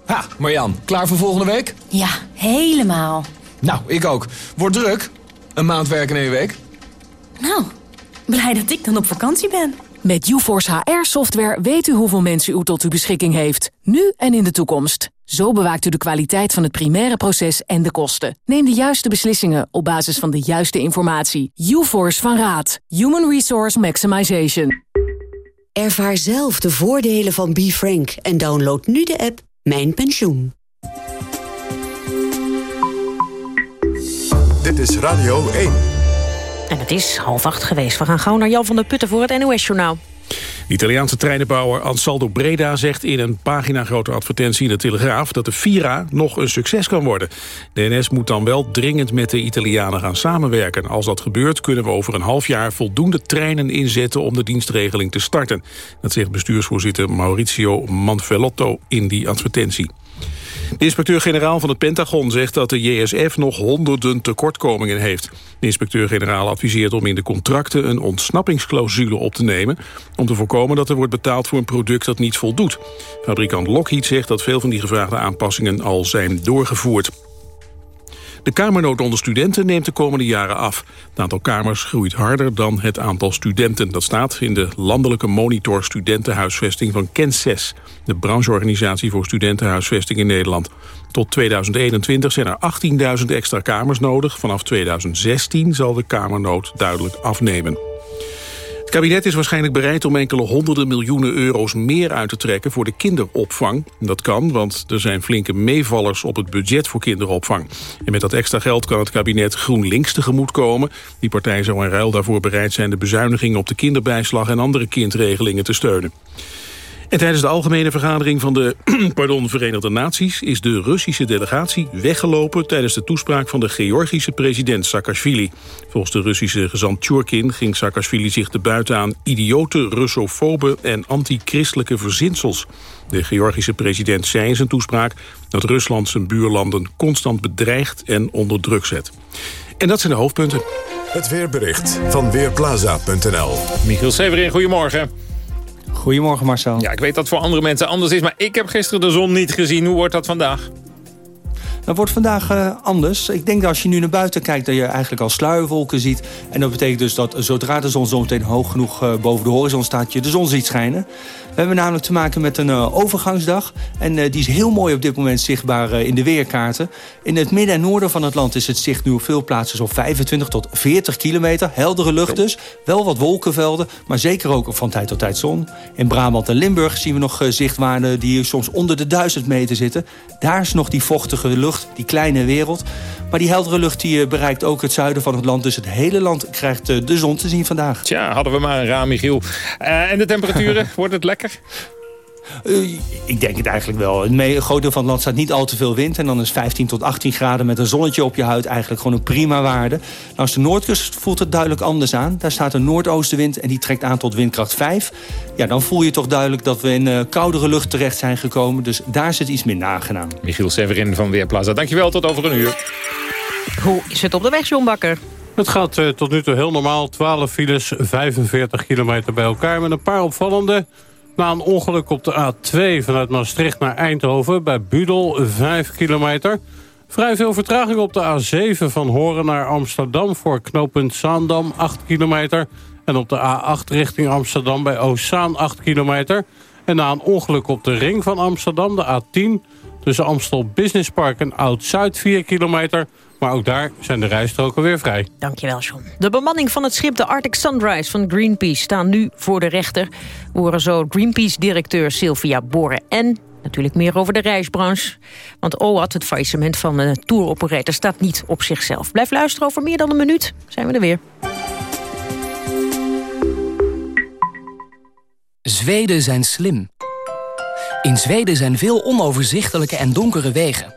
Ha, Marjan, klaar voor volgende week? Ja, helemaal. Nou, ik ook. Wordt druk. een maand werken in één week. Nou, blij dat ik dan op vakantie ben. Met UForce HR-software weet u hoeveel mensen u tot uw beschikking heeft. Nu en in de toekomst. Zo bewaakt u de kwaliteit van het primaire proces en de kosten. Neem de juiste beslissingen op basis van de juiste informatie. UForce van Raad. Human Resource Maximization. Ervaar zelf de voordelen van BeFrank en download nu de app Mijn Pensioen. Dit is Radio 1. En het is half acht geweest. We gaan gauw naar Jan van der Putten voor het NOS-journaal. De Italiaanse treinenbouwer Ansaldo Breda zegt in een pagina-grote advertentie in de Telegraaf dat de Vira nog een succes kan worden. De NS moet dan wel dringend met de Italianen gaan samenwerken. Als dat gebeurt kunnen we over een half jaar voldoende treinen inzetten om de dienstregeling te starten. Dat zegt bestuursvoorzitter Maurizio Manfellotto in die advertentie. De inspecteur-generaal van het Pentagon zegt dat de JSF nog honderden tekortkomingen heeft. De inspecteur-generaal adviseert om in de contracten een ontsnappingsclausule op te nemen... om te voorkomen dat er wordt betaald voor een product dat niet voldoet. Fabrikant Lockheed zegt dat veel van die gevraagde aanpassingen al zijn doorgevoerd. De kamernood onder studenten neemt de komende jaren af. Het aantal kamers groeit harder dan het aantal studenten. Dat staat in de landelijke monitor studentenhuisvesting van Kenses... de brancheorganisatie voor studentenhuisvesting in Nederland. Tot 2021 zijn er 18.000 extra kamers nodig. Vanaf 2016 zal de kamernood duidelijk afnemen. Het kabinet is waarschijnlijk bereid om enkele honderden miljoenen euro's meer uit te trekken voor de kinderopvang. Dat kan, want er zijn flinke meevallers op het budget voor kinderopvang. En met dat extra geld kan het kabinet GroenLinks tegemoetkomen. Die partij zou in ruil daarvoor bereid zijn de bezuinigingen op de kinderbijslag en andere kindregelingen te steunen. En tijdens de algemene vergadering van de <clears throat> pardon, Verenigde Naties... is de Russische delegatie weggelopen tijdens de toespraak van de Georgische president Saakashvili. Volgens de Russische gezant Tjurkin ging Saakashvili zich te buiten aan... idiote, russofobe en antichristelijke verzinsels. De Georgische president zei in zijn toespraak dat Rusland zijn buurlanden constant bedreigt en onder druk zet. En dat zijn de hoofdpunten. Het weerbericht van Weerplaza.nl Michiel Severin, goedemorgen. Goedemorgen Marcel. Ja, ik weet dat voor andere mensen anders is, maar ik heb gisteren de zon niet gezien. Hoe wordt dat vandaag? Dat wordt vandaag uh, anders. Ik denk dat als je nu naar buiten kijkt... dat je eigenlijk al sluierwolken ziet. En dat betekent dus dat zodra de zon zometeen hoog genoeg uh, boven de horizon staat... je de zon ziet schijnen. We hebben namelijk te maken met een uh, overgangsdag. En die is heel mooi op dit moment zichtbaar in de weerkaarten. In het midden en noorden van het land is het zicht nu op veel plaatsen... zo'n 25 tot 40 kilometer. Heldere lucht dus. Wel wat wolkenvelden, maar zeker ook van tijd tot tijd zon. In Brabant en Limburg zien we nog zichtwaarden... die soms onder de 1000 meter zitten. Daar is nog die vochtige lucht die kleine wereld. Maar die heldere lucht die bereikt ook het zuiden van het land. Dus het hele land krijgt de zon te zien vandaag. Tja, hadden we maar een raam, Michiel. Uh, en de temperaturen, <laughs> wordt het lekker? Uh, ik denk het eigenlijk wel. Een groot deel van het land staat niet al te veel wind. En dan is 15 tot 18 graden met een zonnetje op je huid eigenlijk gewoon een prima waarde. Nou, als de noordkust voelt het duidelijk anders aan. Daar staat een noordoostenwind en die trekt aan tot windkracht 5. Ja, dan voel je toch duidelijk dat we in uh, koudere lucht terecht zijn gekomen. Dus daar is het iets minder aangenaam. Michiel Severin van Weerplaza, dankjewel. Tot over een uur. Hoe is het op de weg, John Bakker? Het gaat uh, tot nu toe heel normaal. 12 files, 45 kilometer bij elkaar met een paar opvallende... Na een ongeluk op de A2 vanuit Maastricht naar Eindhoven... bij Budel, 5 kilometer. Vrij veel vertraging op de A7 van Horen naar Amsterdam... voor knooppunt Zaandam, 8 kilometer. En op de A8 richting Amsterdam bij Oostzaan, 8 kilometer. En na een ongeluk op de ring van Amsterdam, de A10... tussen Amstel Business Park en Oud-Zuid, 4 kilometer... Maar ook daar zijn de rijstroken weer vrij. Dankjewel, John. De bemanning van het schip de Arctic Sunrise van Greenpeace... staan nu voor de rechter. We horen zo Greenpeace-directeur Sylvia Boren en natuurlijk meer over de reisbranche. Want OAT, het faillissement van de touroperator, staat niet op zichzelf. Blijf luisteren, over meer dan een minuut zijn we er weer. Zweden zijn slim. In Zweden zijn veel onoverzichtelijke en donkere wegen...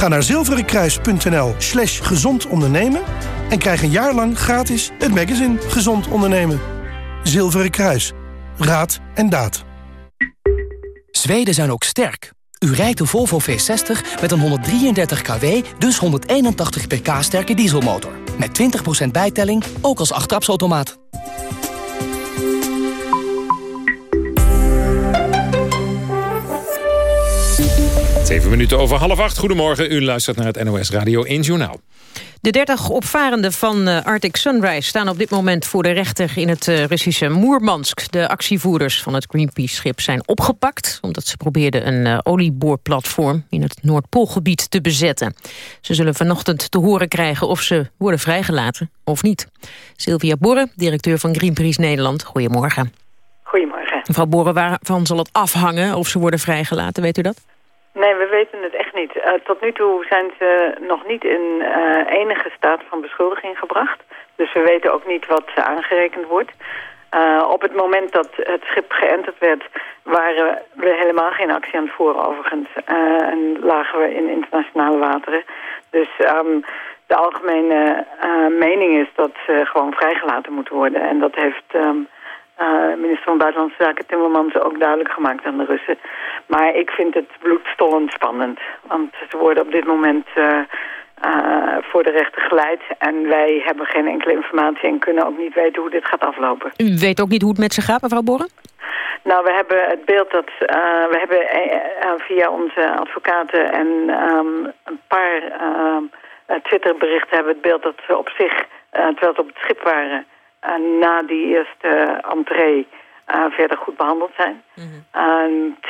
Ga naar zilverenkruis.nl slash gezond ondernemen en krijg een jaar lang gratis het magazine Gezond Ondernemen. Zilveren Kruis. Raad en daad. Zweden zijn ook sterk. U rijdt de Volvo V60 met een 133 kW, dus 181 pk sterke dieselmotor. Met 20% bijtelling, ook als achttrapsautomaat. Zeven minuten over half acht. Goedemorgen, u luistert naar het NOS Radio 1 Journaal. De 30 opvarenden van eh, Arctic Sunrise staan op dit moment voor de rechter in het eh, Russische Moermansk. De actievoerders van het Greenpeace-schip zijn opgepakt... omdat ze probeerden een uh, olieboorplatform in het Noordpoolgebied te bezetten. Ze zullen vanochtend te horen krijgen of ze worden vrijgelaten of niet. Sylvia Borre, directeur van Greenpeace Nederland. Goedemorgen. Goedemorgen. Mevrouw Borre, waarvan zal het afhangen of ze worden vrijgelaten? Weet u dat? Nee, we weten het echt niet. Uh, tot nu toe zijn ze nog niet in uh, enige staat van beschuldiging gebracht. Dus we weten ook niet wat aangerekend wordt. Uh, op het moment dat het schip geënterd werd, waren we helemaal geen actie aan het voeren overigens. en lagen we in internationale wateren. Dus um, de algemene mening is dat ze gewoon vrijgelaten moeten worden. En dat heeft... Um, uh, minister van Buitenlandse Zaken Timmermans ook duidelijk gemaakt aan de Russen. Maar ik vind het bloedstollend spannend. Want ze worden op dit moment uh, uh, voor de rechter geleid. En wij hebben geen enkele informatie en kunnen ook niet weten hoe dit gaat aflopen. U weet ook niet hoe het met ze gaat, mevrouw Borren? Nou, we hebben het beeld dat we hebben via onze advocaten en um, een paar Twitterberichten hebben het beeld dat ze op zich, terwijl ze op het schip waren na die eerste entree uh, verder goed behandeld zijn. Mm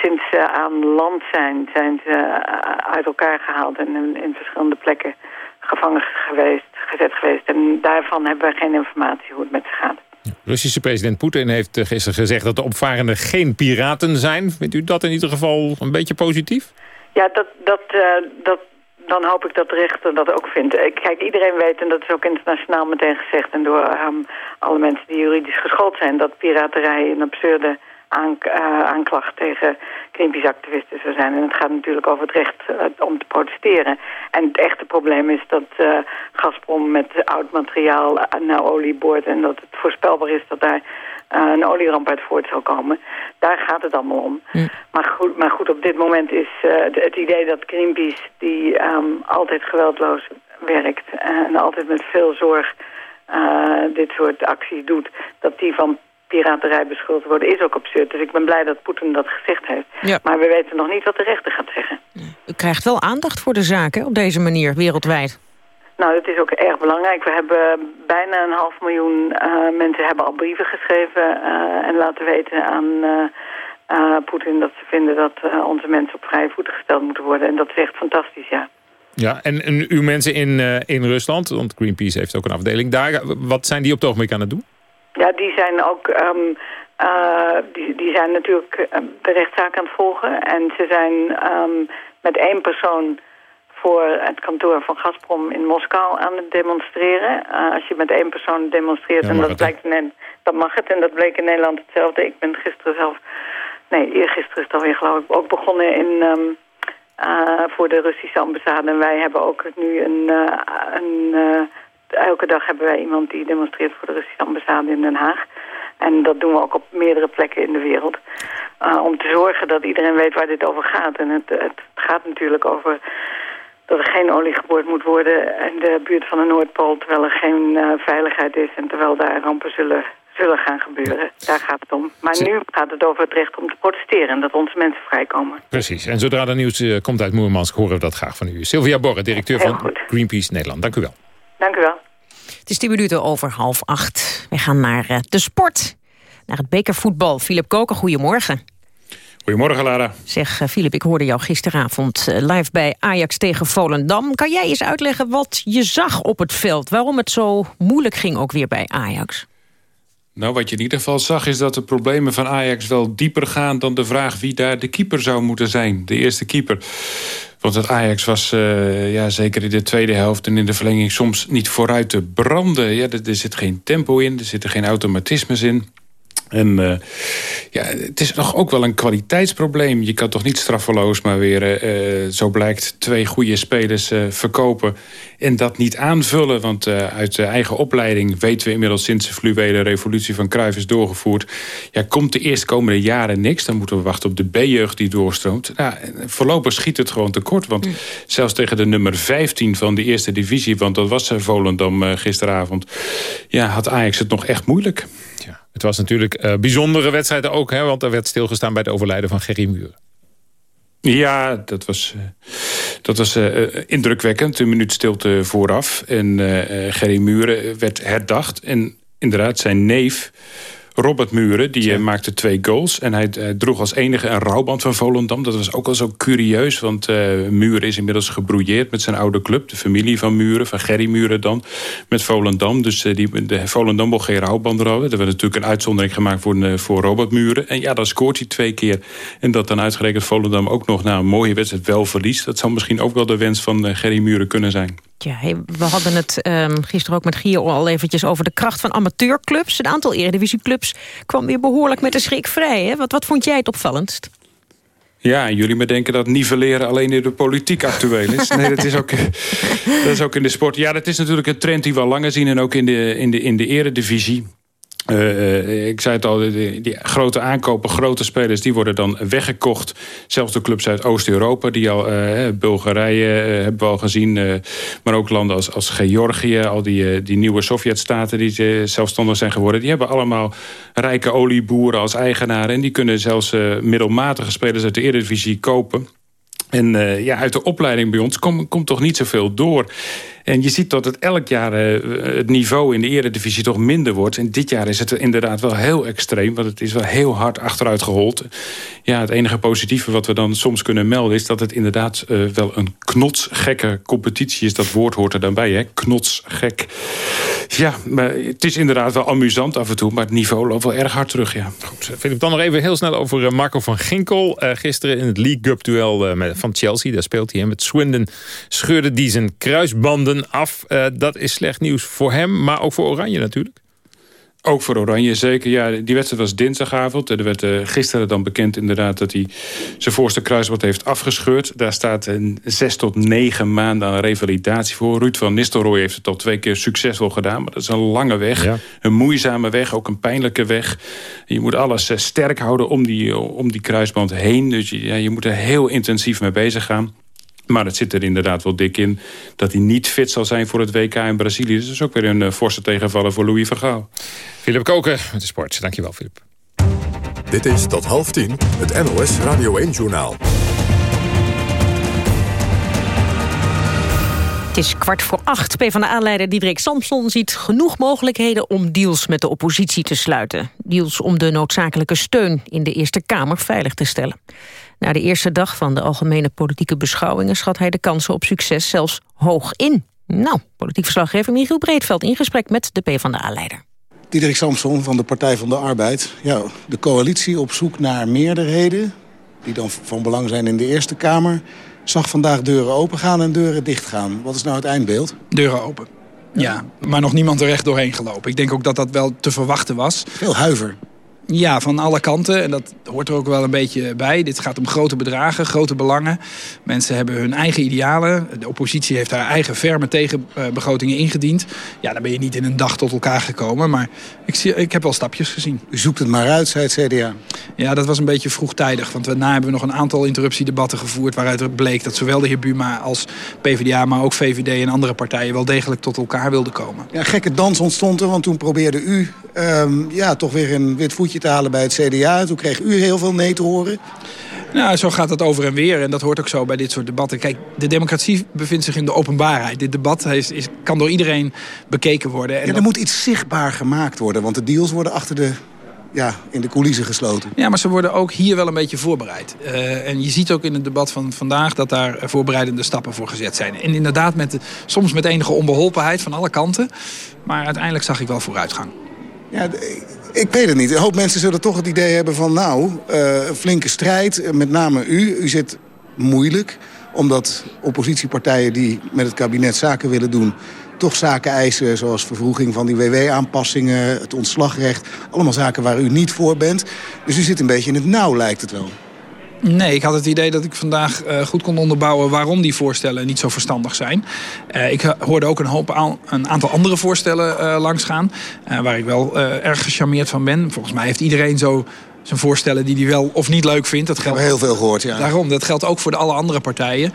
sinds ze aan land zijn, zijn ze uh, uit elkaar gehaald en in, in, verschillende plekken gevangen geweest, gezet geweest. En daarvan hebben we geen informatie hoe het met ze gaat. Russische president Poetin heeft uh, gisteren gezegd dat de opvarenden geen piraten zijn. Vindt u dat in ieder geval een beetje positief? Ja, dat, dat, uh, dat dan hoop ik dat de rechter dat ook vindt. Kijk, iedereen weet, en dat is ook internationaal meteen gezegd... en door um, alle mensen die juridisch geschoold zijn... dat piraterij een absurde uh, aanklacht tegen Greenpeace-activisten zou zijn. En het gaat natuurlijk over het recht uh, om te protesteren. En het echte probleem is dat uh, Gazprom met oud materiaal naar olie boort... en dat het voorspelbaar is dat daar een olieramp uit voort zal komen. Daar gaat het allemaal om. Maar, goed, maar goed, op dit moment is uh, de, het idee dat Greenpeace... die um, altijd geweldloos werkt en altijd met veel zorg uh, dit soort acties doet... dat die van piraterij beschuldigd worden, is ook absurd. Dus ik ben blij dat Poetin dat gezegd heeft. Ja. Maar we weten nog niet wat de rechter gaat zeggen. U krijgt wel aandacht voor de zaak hè, op deze manier, wereldwijd. Nou, dat is ook erg belangrijk. We hebben bijna een half miljoen uh, mensen hebben al brieven geschreven uh, en laten weten aan uh, Poetin dat ze vinden dat onze mensen op vrije voeten gesteld moeten worden. En dat is echt fantastisch, ja. Ja, en, en uw mensen in, in Rusland, want Greenpeace heeft ook een afdeling daar, wat zijn die op het ogenblik aan het doen? Ja, die zijn ook, um, die, die zijn natuurlijk de rechtszaak aan het volgen en ze zijn um, met één persoon voor het kantoor van Gazprom in Moskou aan het demonstreren. Uh, als je met één persoon demonstreert, en dat, blijkt in, dat mag het. En dat bleek in Nederland hetzelfde. Ik ben gisteren zelf, nee, eergisteren is het alweer geloof ik, ook begonnen in, um, uh, voor de Russische ambassade. En wij hebben ook nu een, uh, een elke dag hebben wij iemand die demonstreert voor de Russische ambassade in Den Haag. En dat doen we ook op meerdere plekken in de wereld. Om te zorgen dat iedereen weet waar dit over gaat. En het, het gaat natuurlijk over dat er geen olie geboord moet worden in de buurt van de Noordpool... terwijl er geen uh, veiligheid is en terwijl daar rampen zullen, zullen gaan gebeuren. Daar gaat het om. Maar nu gaat het over het recht om te protesteren... en dat onze mensen vrijkomen. Precies. En zodra er nieuws uh, komt uit Moermansk, horen we dat graag van u. Sylvia Borre, directeur Heel van goed. Greenpeace Nederland. Dank u wel. Dank u wel. Het is tien minuten over half acht. We gaan naar uh, de sport. Naar het bekervoetbal. Philip Koken, goedemorgen. Goedemorgen, Lara. Zeg, Filip, ik hoorde jou gisteravond live bij Ajax tegen Volendam. Kan jij eens uitleggen wat je zag op het veld? Waarom het zo moeilijk ging ook weer bij Ajax? Nou, wat je in ieder geval zag is dat de problemen van Ajax wel dieper gaan... dan de vraag wie daar de keeper zou moeten zijn. De eerste keeper. Want het Ajax was uh, ja, zeker in de tweede helft en in de verlenging soms niet vooruit te branden. Ja, er, er zit geen tempo in, er zitten geen automatismes in. En uh, ja, het is nog ook wel een kwaliteitsprobleem. Je kan toch niet straffeloos maar weer, uh, zo blijkt, twee goede spelers uh, verkopen. En dat niet aanvullen. Want uit de eigen opleiding weten we inmiddels sinds de fluwele revolutie van Cruijff is doorgevoerd. Ja, komt de eerstkomende jaren niks. Dan moeten we wachten op de B-jeugd die doorstroomt. Nou, voorlopig schiet het gewoon tekort. Want mm. zelfs tegen de nummer 15 van de eerste divisie, want dat was Volendam gisteravond. Ja, had Ajax het nog echt moeilijk. Het was natuurlijk uh, bijzondere wedstrijden ook, hè, want er werd stilgestaan bij het overlijden van Gerry Muren. Ja, dat was, uh, dat was uh, indrukwekkend. Een minuut stilte vooraf. En Gerry Muren werd herdacht. En inderdaad, zijn neef Robert Muren, die ja. Eh, maakte twee goals. En hij, hij, droeg als enige een rouwband van Volendam. Dat was ook al zo curieus, want uh, Muren is inmiddels gebrouilleerd met zijn oude club. De familie van Muren, van Gerry Muren dan, met Volendam. Dus uh, die, de Volendam mocht geen rouwband rouwen. Er werd natuurlijk een uitzondering gemaakt voor, uh, voor Robert Muren. En ja, dan scoort hij twee keer. En dat dan uitgerekend Volendam ook nog na een mooie wedstrijd wel verliest. Dat zou misschien ook wel de wens van Gerry Muren kunnen zijn. Ja, we hadden het um, gisteren ook met Gier al eventjes over de kracht van amateurclubs. Een aantal eredivisieclubs kwam weer behoorlijk met de schrik vrij. Hè? Wat, wat vond jij het opvallendst? Ja, en jullie me denken dat nivelleren alleen in de politiek actueel is. <laughs> Nee, dat is, ook, dat is ook in de sport. Ja, dat is natuurlijk een trend die we al langer zien. En ook in de, in de, in de eredivisie. Uh, ik zei het al, die, die, grote aankopen, grote spelers... die worden dan weggekocht. Zelfs de clubs uit Oost-Europa, die al... Uh, Bulgarije hebben we al gezien. maar ook landen als, Georgië, al die, die nieuwe Sovjet-staten... die zelfstandig zijn geworden. Die hebben allemaal rijke olieboeren als eigenaren. En die kunnen zelfs middelmatige spelers uit de Eredivisie kopen... En ja, uit de opleiding bij ons komt komt toch niet zoveel door. En je ziet dat het elk jaar uh, het niveau in de eredivisie toch minder wordt. En dit jaar is het inderdaad wel heel extreem. Want het is wel heel hard achteruit gehold. Ja, het enige positieve wat we dan soms kunnen melden... is dat het inderdaad uh, wel een knotsgekke competitie is. Dat woord hoort er dan bij, hè? Knotsgek. Ja, maar het is inderdaad wel amusant af en toe. Maar het niveau loopt wel erg hard terug, ja. Goed, Philip, dan nog even heel snel over Marco van Ginkel. gisteren in het League Cup duel van Chelsea. Daar speelt hij. Met Swindon scheurde die zijn kruisbanden af. Uh, dat is slecht nieuws voor hem, maar ook voor Oranje natuurlijk. Ook voor Oranje, zeker. Ja, die wedstrijd was dinsdagavond. Er werd uh, gisteren dan bekend inderdaad dat hij zijn voorste kruisband heeft afgescheurd. Daar staat een zes tot negen maanden aan revalidatie voor. Ruud van Nistelrooy heeft het al twee keer succesvol gedaan. Maar dat is een lange weg. Ja. Een moeizame weg, ook een pijnlijke weg. Je moet alles uh, sterk houden om die, om die kruisband heen. Dus je, ja, je moet er heel intensief mee bezig gaan. Maar het zit er inderdaad wel dik in dat hij niet fit zal zijn voor het WK in Brazilië. Dus dat is ook weer een uh, forse tegenvaller voor Louis van Gaal. Philip Koken met de sport. Dankjewel, Philip. Dit is tot half tien het NOS Radio 1-journaal. Het is kwart voor acht. PvdA-leider Diederik Samson ziet genoeg mogelijkheden... om deals met de oppositie te sluiten. Deals om de noodzakelijke steun in de Eerste Kamer veilig te stellen. Na de eerste dag van de algemene politieke beschouwingen... schat hij de kansen op succes zelfs hoog in. Nou, politiek verslaggever Michiel Breedveld in gesprek met de PvdA-leider. Diederik Samson van de Partij van de Arbeid. Ja, de coalitie op zoek naar meerderheden... die dan van belang zijn in de Eerste Kamer... zag vandaag deuren opengaan en deuren dichtgaan. Wat is nou het eindbeeld? Deuren open. Ja, maar nog niemand er echt doorheen gelopen. Ik denk ook dat dat wel te verwachten was. Veel huiver. Ja, van alle kanten. En dat hoort er ook wel een beetje bij. Dit gaat om grote bedragen, grote belangen. Mensen hebben hun eigen idealen. De oppositie heeft haar eigen ferme tegenbegrotingen ingediend. Ja, dan ben je niet in een dag tot elkaar gekomen. Maar ik, zie, ik heb wel stapjes gezien. U zoekt het maar uit, zei het CDA. Ja, dat was een beetje vroegtijdig. Want daarna hebben we nog een aantal interruptiedebatten gevoerd... waaruit bleek dat zowel de heer Buma als PvdA... maar ook VVD en andere partijen wel degelijk tot elkaar wilden komen. Ja, gekke dans ontstond er, want toen probeerde u... Um, ja, toch weer een wit voetje te halen bij het CDA. Toen kreeg u heel veel nee te horen. Nou, zo gaat het over en weer. En dat hoort ook zo bij dit soort debatten. Kijk, de democratie bevindt zich in de openbaarheid. Dit debat is, is, kan door iedereen bekeken worden. En ja, er moet iets zichtbaar gemaakt worden. Want de deals worden achter de ja, in de coulissen gesloten. Ja, maar ze worden ook hier wel een beetje voorbereid. Uh, en je ziet ook in het debat van vandaag dat daar voorbereidende stappen voor gezet zijn. En inderdaad, met soms met enige onbeholpenheid van alle kanten. Maar uiteindelijk zag ik wel vooruitgang. Ja, Ik weet het niet. Een hoop mensen zullen toch het idee hebben van... nou, uh, een flinke strijd, met name u. U zit moeilijk, omdat oppositiepartijen die met het kabinet zaken willen doen... toch zaken eisen zoals vervroeging van die WW-aanpassingen... het ontslagrecht, allemaal zaken waar u niet voor bent. Dus u zit een beetje in het nauw, lijkt het wel. Nee, ik had het idee dat ik vandaag uh, goed kon onderbouwen waarom die voorstellen niet zo verstandig zijn. Uh, ik hoorde ook een, hoop een aantal andere voorstellen uh, langsgaan. waar ik wel erg gecharmeerd van ben. Volgens mij heeft iedereen zo zijn voorstellen die hij wel of niet leuk vindt. Dat geldt heel veel gehoord, ja. Daarom, dat geldt ook voor de alle andere partijen.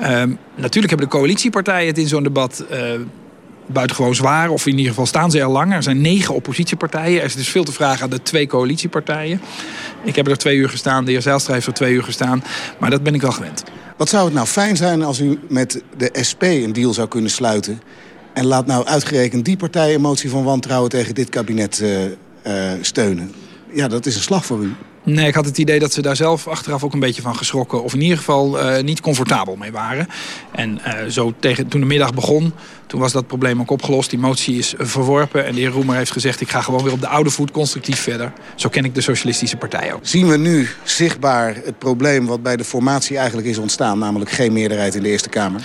Ehm, natuurlijk hebben de coalitiepartijen het in zo'n debat buitengewoon zwaar. Of in ieder geval staan ze er lang. Er zijn negen oppositiepartijen. Er is dus veel te vragen aan de twee coalitiepartijen. Ik heb er twee uur gestaan. De heer Zijlstra heeft er twee uur gestaan. Maar dat ben ik wel gewend. Wat zou het nou fijn zijn als u met de SP een deal zou kunnen sluiten... en laat nou uitgerekend die partij een motie van wantrouwen tegen dit kabinet uh, uh, steunen. Ja, dat is een slag voor u. Nee, ik had het idee dat ze daar zelf achteraf ook een beetje van geschrokken... of in ieder geval uh, niet comfortabel mee waren. En uh, zo tegen, toen de middag begon, toen was dat probleem ook opgelost. Die motie is verworpen en de heer Roemer heeft gezegd... ik ga gewoon weer op de oude voet constructief verder. Zo ken ik de Socialistische Partij ook. Zien we nu zichtbaar het probleem wat bij de formatie eigenlijk is ontstaan... namelijk geen meerderheid in de Eerste Kamer?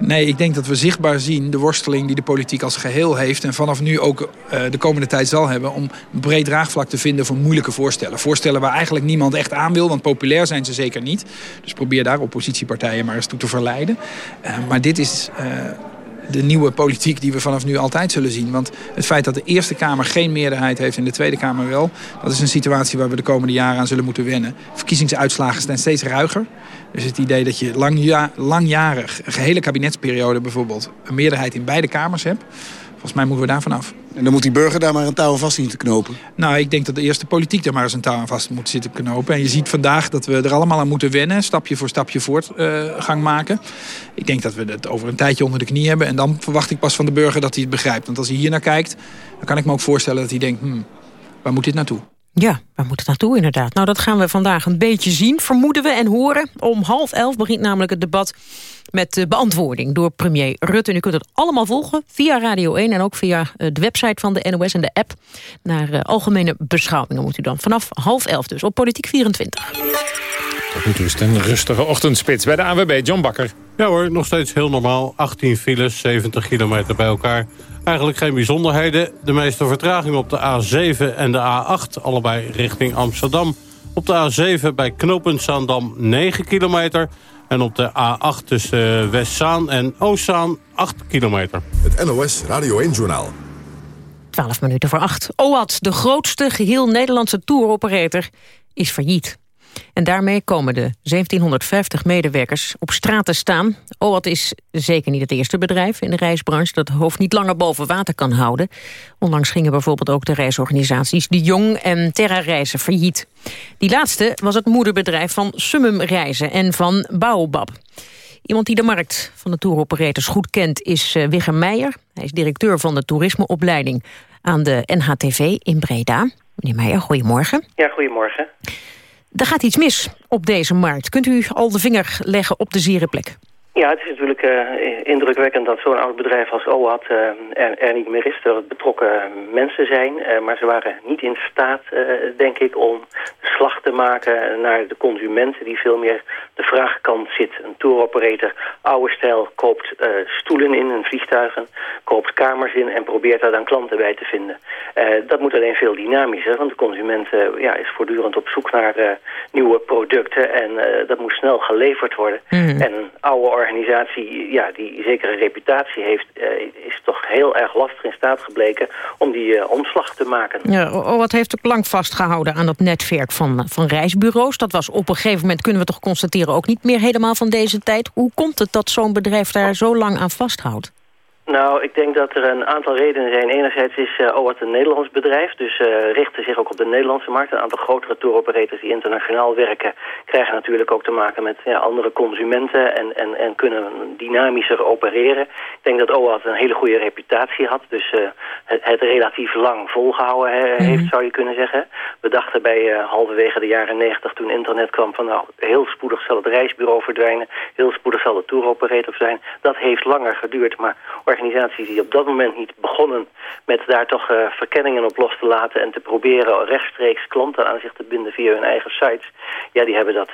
Nee, ik denk dat we zichtbaar zien de worsteling die de politiek als geheel heeft... en vanaf nu ook uh, de komende tijd zal hebben... om een breed draagvlak te vinden voor moeilijke voorstellen. Voorstellen waar eigenlijk niemand echt aan wil, want populair zijn ze zeker niet. Dus probeer daar oppositiepartijen maar eens toe te verleiden. Uh, maar dit is... De nieuwe politiek die we vanaf nu altijd zullen zien. Want het feit dat de Eerste Kamer geen meerderheid heeft en de Tweede Kamer wel... dat is een situatie waar we de komende jaren aan zullen moeten wennen. Verkiezingsuitslagen zijn steeds ruiger. Dus het idee dat je langja langjarig, een gehele kabinetsperiode bijvoorbeeld... een meerderheid in beide kamers hebt... volgens mij moeten we daar vanaf. En dan moet die burger daar maar een touw aan vast zien te knopen? Nou, ik denk dat de eerste politiek daar maar eens een touw aan vast moet zitten knopen. En je ziet vandaag dat we er allemaal aan moeten wennen. Stapje voor stapje voortgang uh, maken. Ik denk dat we het over een tijdje onder de knie hebben. En dan verwacht ik pas van de burger dat hij het begrijpt. Want als hij hier naar kijkt, dan kan ik me ook voorstellen dat hij denkt... Hmm, waar moet dit naartoe? Ja, waar moet het naartoe inderdaad? Nou, dat gaan we vandaag een beetje zien, vermoeden we en horen. Om half elf begint namelijk het debat met de beantwoording door premier Rutte. En u kunt het allemaal volgen via Radio 1 en ook via eh, de website van de NOS en de app. Naar uh, algemene beschouwingen moet u dan vanaf half elf dus op Politiek 24. Tot nu een rustige ochtendspits bij de AWB. John Bakker. Ja hoor, nog steeds heel normaal. 18 files, 70 kilometer bij elkaar. Eigenlijk geen bijzonderheden. De meeste vertraging op de A7 en de A8, allebei richting Amsterdam. Op de A7 bij knooppunt Zaandam 9 kilometer. En op de A8 tussen Westzaan en Oostzaan 8 kilometer. Het NOS Radio 1-journaal. 12 minuten voor 8. OAT, de grootste geheel Nederlandse touroperator, is failliet. En daarmee komen de 1750 medewerkers op straat te staan. OAT is zeker niet het eerste bedrijf in de reisbranche... dat het hoofd niet langer boven water kan houden. Onlangs gingen bijvoorbeeld ook de reisorganisaties De Jong en Terra Reizen failliet. Die laatste was het moederbedrijf van Summum Reizen en van Baobab. Iemand die de markt van de touroperators goed kent is uh, Wigger Meijer. Hij is directeur van de toerismeopleiding aan de NHTV in Breda. Meneer Meijer, goedemorgen. Ja, goedemorgen. Er gaat iets mis op deze markt. Kunt u al de vinger leggen op de zere plek? Ja, het is natuurlijk uh, indrukwekkend dat zo'n oud bedrijf als OAT uh, er, er, niet meer is. Dat betrokken mensen zijn. Uh, maar ze waren niet in staat, denk ik, om de slag te maken naar de consumenten die veel meer de vraagkant zit. Een touroperator, oude stijl, koopt stoelen in en vliegtuigen, koopt kamers in en probeert daar dan klanten bij te vinden. dat moet alleen veel dynamischer, want de consument ja, is voortdurend op zoek naar nieuwe producten en dat moet snel geleverd worden. Mm. En een oude organisatie ja, die zeker een reputatie heeft... Uh, is toch heel erg lastig in staat gebleken om die uh, omslag te maken. Ja, wat heeft ook lang vastgehouden aan dat netwerk van, van reisbureaus? Dat was op een gegeven moment, kunnen we toch constateren... ook niet meer helemaal van deze tijd. Hoe komt het dat zo'n bedrijf daar zo lang aan vasthoudt? Nou, ik denk dat er een aantal redenen zijn. Enerzijds is uh, OWAT een Nederlands bedrijf, dus uh, richten zich ook op de Nederlandse markt. Een aantal grotere touroperators die internationaal werken... krijgen natuurlijk ook te maken met ja, andere consumenten en, en, en kunnen dynamischer opereren. Ik denk dat OWAT een hele goede reputatie had, dus uh, het, het, relatief lang volgehouden he, mm -hmm. heeft, zou je kunnen zeggen. We dachten bij halverwege de jaren negentig toen internet kwam van nou heel spoedig zal het reisbureau verdwijnen, heel spoedig zal de tour operator verdwijnen. Dat heeft langer geduurd, maar organisaties die op dat moment niet begonnen met daar toch verkenningen op los te laten en te proberen rechtstreeks klanten aan zich te binden via hun eigen sites, ja die hebben dat,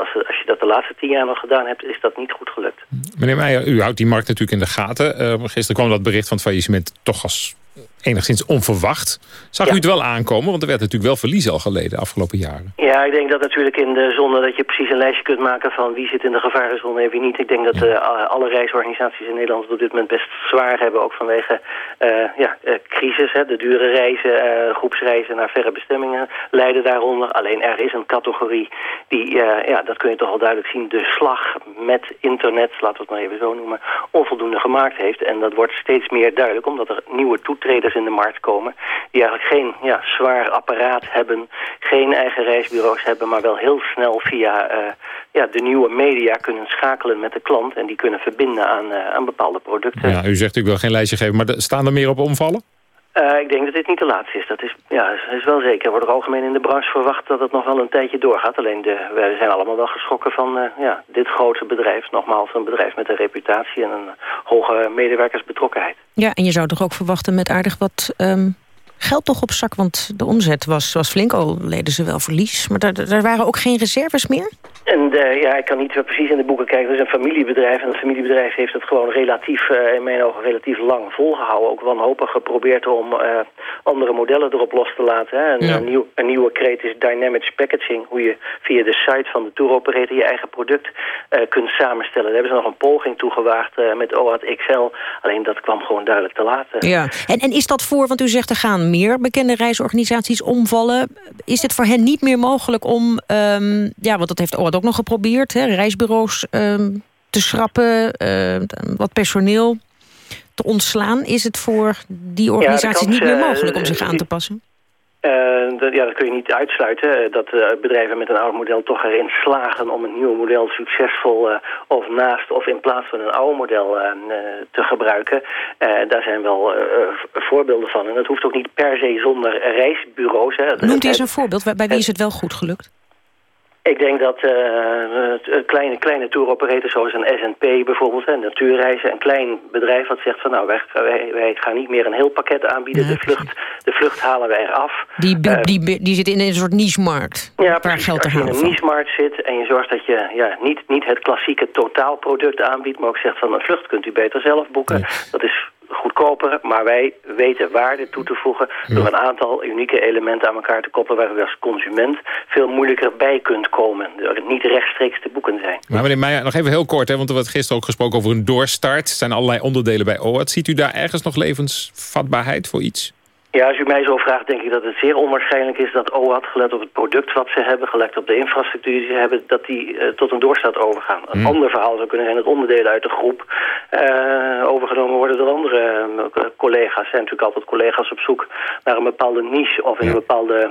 als, als je dat de laatste tien jaar nog gedaan hebt, is dat niet goed gelukt. Meneer Meijer, u houdt die markt natuurlijk in de gaten. Uh, gisteren kwam dat bericht van het faillissement toch als enigszins onverwacht. Zag u het wel aankomen? Want er werd natuurlijk wel verlies al geleden afgelopen jaren. Ja, ik denk dat natuurlijk in de zone dat je precies een lijstje kunt maken van wie zit in de gevarenzone en wie niet. Ik denk dat uh, alle reisorganisaties in Nederland op dit moment best zwaar hebben. Ook vanwege uh, ja, uh, crisis, hè, de dure reizen, groepsreizen naar verre bestemmingen leiden daaronder. Alleen er is een categorie die, ja, dat kun je toch al duidelijk zien, de slag met internet, laten we het maar even zo noemen, onvoldoende gemaakt heeft. En dat wordt steeds meer duidelijk omdat er nieuwe toetreders in de markt komen... die eigenlijk geen ja, zwaar apparaat hebben, geen eigen reisbureaus hebben... maar wel heel snel via uh, ja, de nieuwe media kunnen schakelen met de klant... en die kunnen verbinden aan, uh, aan bepaalde producten. Ja, u zegt ik wil geen lijstje geven, maar staan er meer op omvallen? Uh, ik denk dat dit niet de laatste is. Dat is, ja, is wel zeker. Er wordt er algemeen in de branche verwacht dat het nog wel een tijdje doorgaat. Alleen de, we zijn allemaal wel geschrokken van uh, ja, dit grote bedrijf. Nogmaals een bedrijf met een reputatie en een hoge medewerkersbetrokkenheid. Ja, en je zou toch ook verwachten met aardig wat um, geld toch op zak? Want de omzet was, was flink, al leden ze wel verlies. Maar daar, daar waren ook geen reserves meer? En uh, ja, ik kan niet precies in de boeken kijken. Het is een familiebedrijf en het familiebedrijf heeft het gewoon relatief, uh, in mijn ogen, relatief lang volgehouden. Ook wanhopig geprobeerd om uh, andere modellen erop los te laten. Hè. Een, ja. een, nieuw, een nieuwe kreet is dynamic packaging. Hoe je via de site van de tour operator je eigen product kunt samenstellen. Daar hebben ze nog een poging toegewaagd met OAT XL. Alleen dat kwam gewoon duidelijk te laat. Ja, en, en is dat voor, want u zegt er gaan meer bekende reisorganisaties omvallen. Is het voor hen niet meer mogelijk om, um, ja, want dat heeft OAT ook nog geprobeerd, hè, reisbureaus um, te schrappen, uh, wat personeel te ontslaan. Is het voor die organisaties ja, niet meer mogelijk om zich aan te passen? Uh, dat, ja, dat kun je niet uitsluiten. dat uh, bedrijven met een oud model toch erin slagen om een nieuw model succesvol uh, of naast of in plaats van een oude model te gebruiken. daar zijn wel voorbeelden van. En dat hoeft ook niet per se zonder reisbureaus. Hè. Noemt u eens een voorbeeld? Bij wie is het wel goed gelukt? Ik denk dat uh, kleine, kleine touroperators zoals een SNP bijvoorbeeld, hè, natuurreizen, een klein bedrijf wat zegt van nou wij, wij, wij gaan niet meer een heel pakket aanbieden, de, vlucht, de vlucht halen wij eraf. Die, uh, die, die zit in een soort niche-markt, ja, waar geld te halen Als je in een niche-markt zit en je zorgt dat je ja, niet, niet het klassieke totaalproduct aanbiedt, maar ook zegt van een vlucht kunt u beter zelf boeken. Dat is goedkoper, maar wij weten waarde toe te voegen... door een aantal unieke elementen aan elkaar te koppelen... waar u als consument veel moeilijker bij kunt komen. Door het niet rechtstreeks te boeken zijn. Maar meneer Meijer, nog even heel kort, hè, want er werd gisteren ook gesproken over een doorstart. Er zijn allerlei onderdelen bij OAT. Ziet u daar ergens nog levensvatbaarheid voor iets? Ja, als u mij zo vraagt, denk ik dat het zeer onwaarschijnlijk is dat OAT, gelet op het product wat ze hebben, gelet op de infrastructuur die ze hebben, dat die uh, tot een doorstart overgaan. Een hmm. ander verhaal zou kunnen zijn dat onderdelen uit de groep uh, overgenomen worden door andere uh, collega's. Er zijn natuurlijk altijd collega's op zoek naar een bepaalde niche of in ja. een bepaalde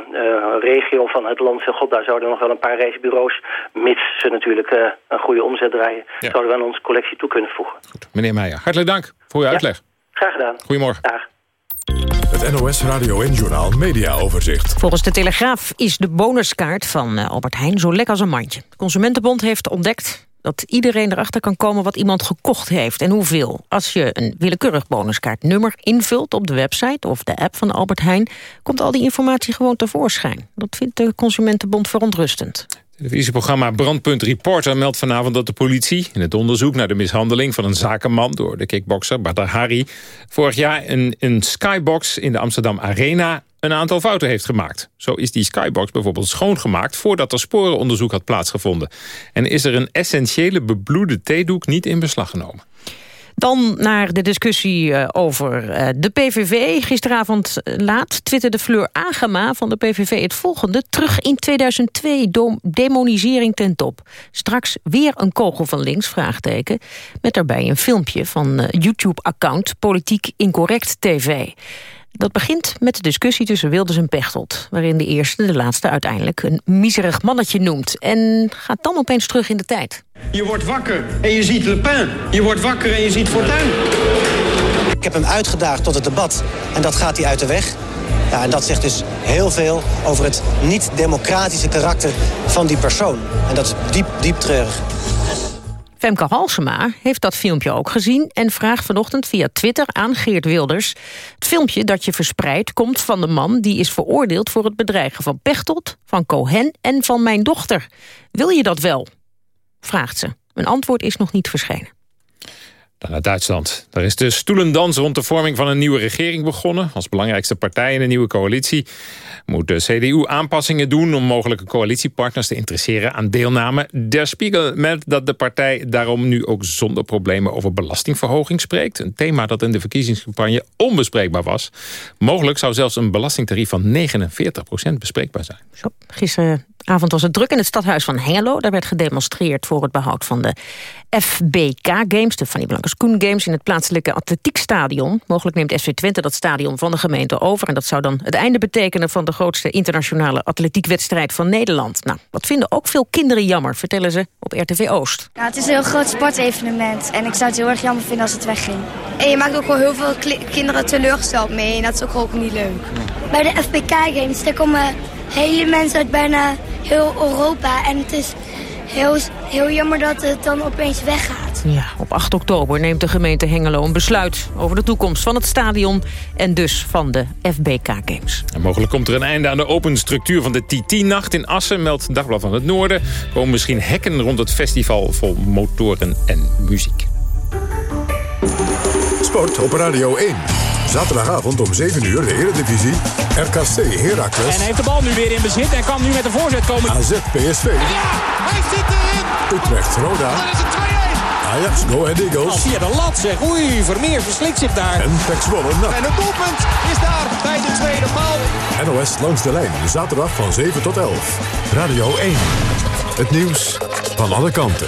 regio van het land. Zeg, god, daar zouden nog wel een paar reisbureaus, mits ze natuurlijk een goede omzet draaien, ja. zouden we aan onze collectie toe kunnen voegen. Goed. Meneer Meijer, hartelijk dank voor uw uitleg. Graag gedaan. Goedemorgen. Dag. Het NOS Radio en Journaal Media Overzicht. Volgens de Telegraaf is de bonuskaart van Albert Heijn zo lek als een mandje. De Consumentenbond heeft ontdekt dat iedereen erachter kan komen wat iemand gekocht heeft en hoeveel. Als je een willekeurig bonuskaartnummer invult op de website of de app van Albert Heijn... komt al die informatie gewoon tevoorschijn. Dat vindt de Consumentenbond verontrustend. Televisieprogramma Brandpunt Reporter meldt vanavond dat de politie... in het onderzoek naar de mishandeling van een zakenman... door de kickbokser Badr Hari... vorig jaar een, een skybox in de Amsterdam Arena een aantal fouten heeft gemaakt. Zo is die skybox bijvoorbeeld schoongemaakt... voordat er sporenonderzoek had plaatsgevonden. En is er een essentiële bebloede theedoek niet in beslag genomen. Dan naar de discussie over de PVV. Gisteravond laat twitterde Fleur Agema van de PVV het volgende. Terug in 2002, demonisering ten top. Straks weer een kogel van links, vraagteken. Met daarbij een filmpje van YouTube-account Politiek Incorrect TV. Dat begint met de discussie tussen Wilders en Pechtold... waarin de eerste de laatste uiteindelijk een miserig mannetje noemt... en gaat dan opeens terug in de tijd. Je wordt wakker en je ziet Le Pen. Je wordt wakker en je ziet Fortuyn. Ik heb hem uitgedaagd tot het debat en dat gaat hij uit de weg. Ja, en dat zegt dus heel veel over het niet-democratische karakter van die persoon. En dat is diep, diep treurig. Femke Halsema heeft dat filmpje ook gezien... en vraagt vanochtend via Twitter aan Geert Wilders... het filmpje dat je verspreidt komt van de man... die is veroordeeld voor het bedreigen van Pechtold, van Cohen en van mijn dochter. Wil je dat wel? Vraagt ze. Een antwoord is nog niet verschenen. Naar Duitsland. Daar is de stoelendans rond de vorming van een nieuwe regering begonnen. Als belangrijkste partij in de nieuwe coalitie moet de CDU aanpassingen doen... om mogelijke coalitiepartners te interesseren aan deelname. Der Spiegel meldt dat de partij daarom nu ook zonder problemen... over belastingverhoging spreekt. Een thema dat in de verkiezingscampagne onbespreekbaar was. Mogelijk zou zelfs een belastingtarief van 49% bespreekbaar zijn. Zo, gisteren avond was het druk in het stadhuis van Hengelo. Daar werd gedemonstreerd voor het behoud van de FBK-games... de Fanny Blankers Koen Games in het plaatselijke atletiekstadion. Mogelijk neemt SV Twente dat stadion van de gemeente over... en dat zou dan het einde betekenen van de grootste internationale atletiekwedstrijd van Nederland. Nou, wat vinden ook veel kinderen jammer, vertellen ze op RTV Oost. Nou, het is een heel groot sportevenement en ik zou het heel erg jammer vinden als het wegging. En je maakt ook wel heel veel kinderen teleurgesteld mee en dat is ook ook niet leuk. Bij de FBK-games, daar komen hele mensen uit bijna heel Europa. En het is heel, heel jammer dat het dan opeens weggaat. Ja, op 8 oktober neemt de gemeente Hengelo een besluit... over de toekomst van het stadion en dus van de FBK Games. En mogelijk komt er een einde aan de open structuur van de TT-nacht in Assen... meldt Dagblad van het Noorden. komen misschien hekken rond het festival vol motoren en muziek. Sport op Radio 1. Zaterdagavond om 7 uur de Eredivisie. RKC Heracles. En heeft de bal nu weer in bezit en kan nu met de voorzet komen. AZ PSV. Ja, hij zit erin. Utrecht Roda. Dat is het 2-1. Ajax Go Ahead Eagles. Al via de lat zeg. Oei, Vermeer verslikt zich daar. En Pek Zwolle En het doelpunt is daar bij de tweede paal. NOS langs de lijn. Zaterdag van 7 tot 11. Radio 1. Het nieuws van alle kanten.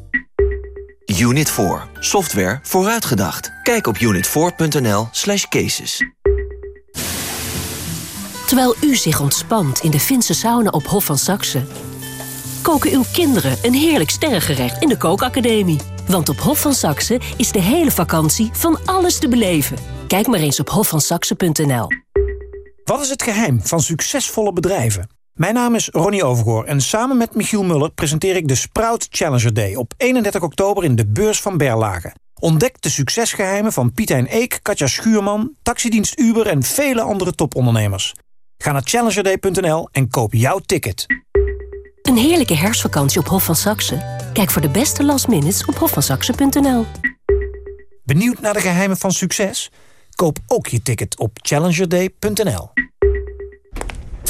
Unit 4. Software vooruitgedacht. Kijk op unit4.nl slash cases. Terwijl u zich ontspant in de Finse sauna op Hof van Saxe... koken uw kinderen een heerlijk sterrengerecht in de kookacademie. Want op Hof van Saxe is de hele vakantie van alles te beleven. Kijk maar eens op hofvansaxe.nl. Wat is het geheim van succesvolle bedrijven? Mijn naam is Ronnie Overgoor en samen met Michiel Muller presenteer ik de Sprout Challenger Day op 31 oktober in de beurs van Berlage. Ontdek de succesgeheimen van Pietijn Eek, Katja Schuurman, taxidienst Uber en vele andere topondernemers. Ga naar challengerday.nl en koop jouw ticket. Een heerlijke herfstvakantie op Hof van Saxe? Kijk voor de beste last minutes op hofvansaxe.nl. Benieuwd naar de geheimen van succes? Koop ook je ticket op challengerday.nl.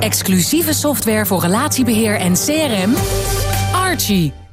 Exclusieve software voor relatiebeheer en CRM. Archie.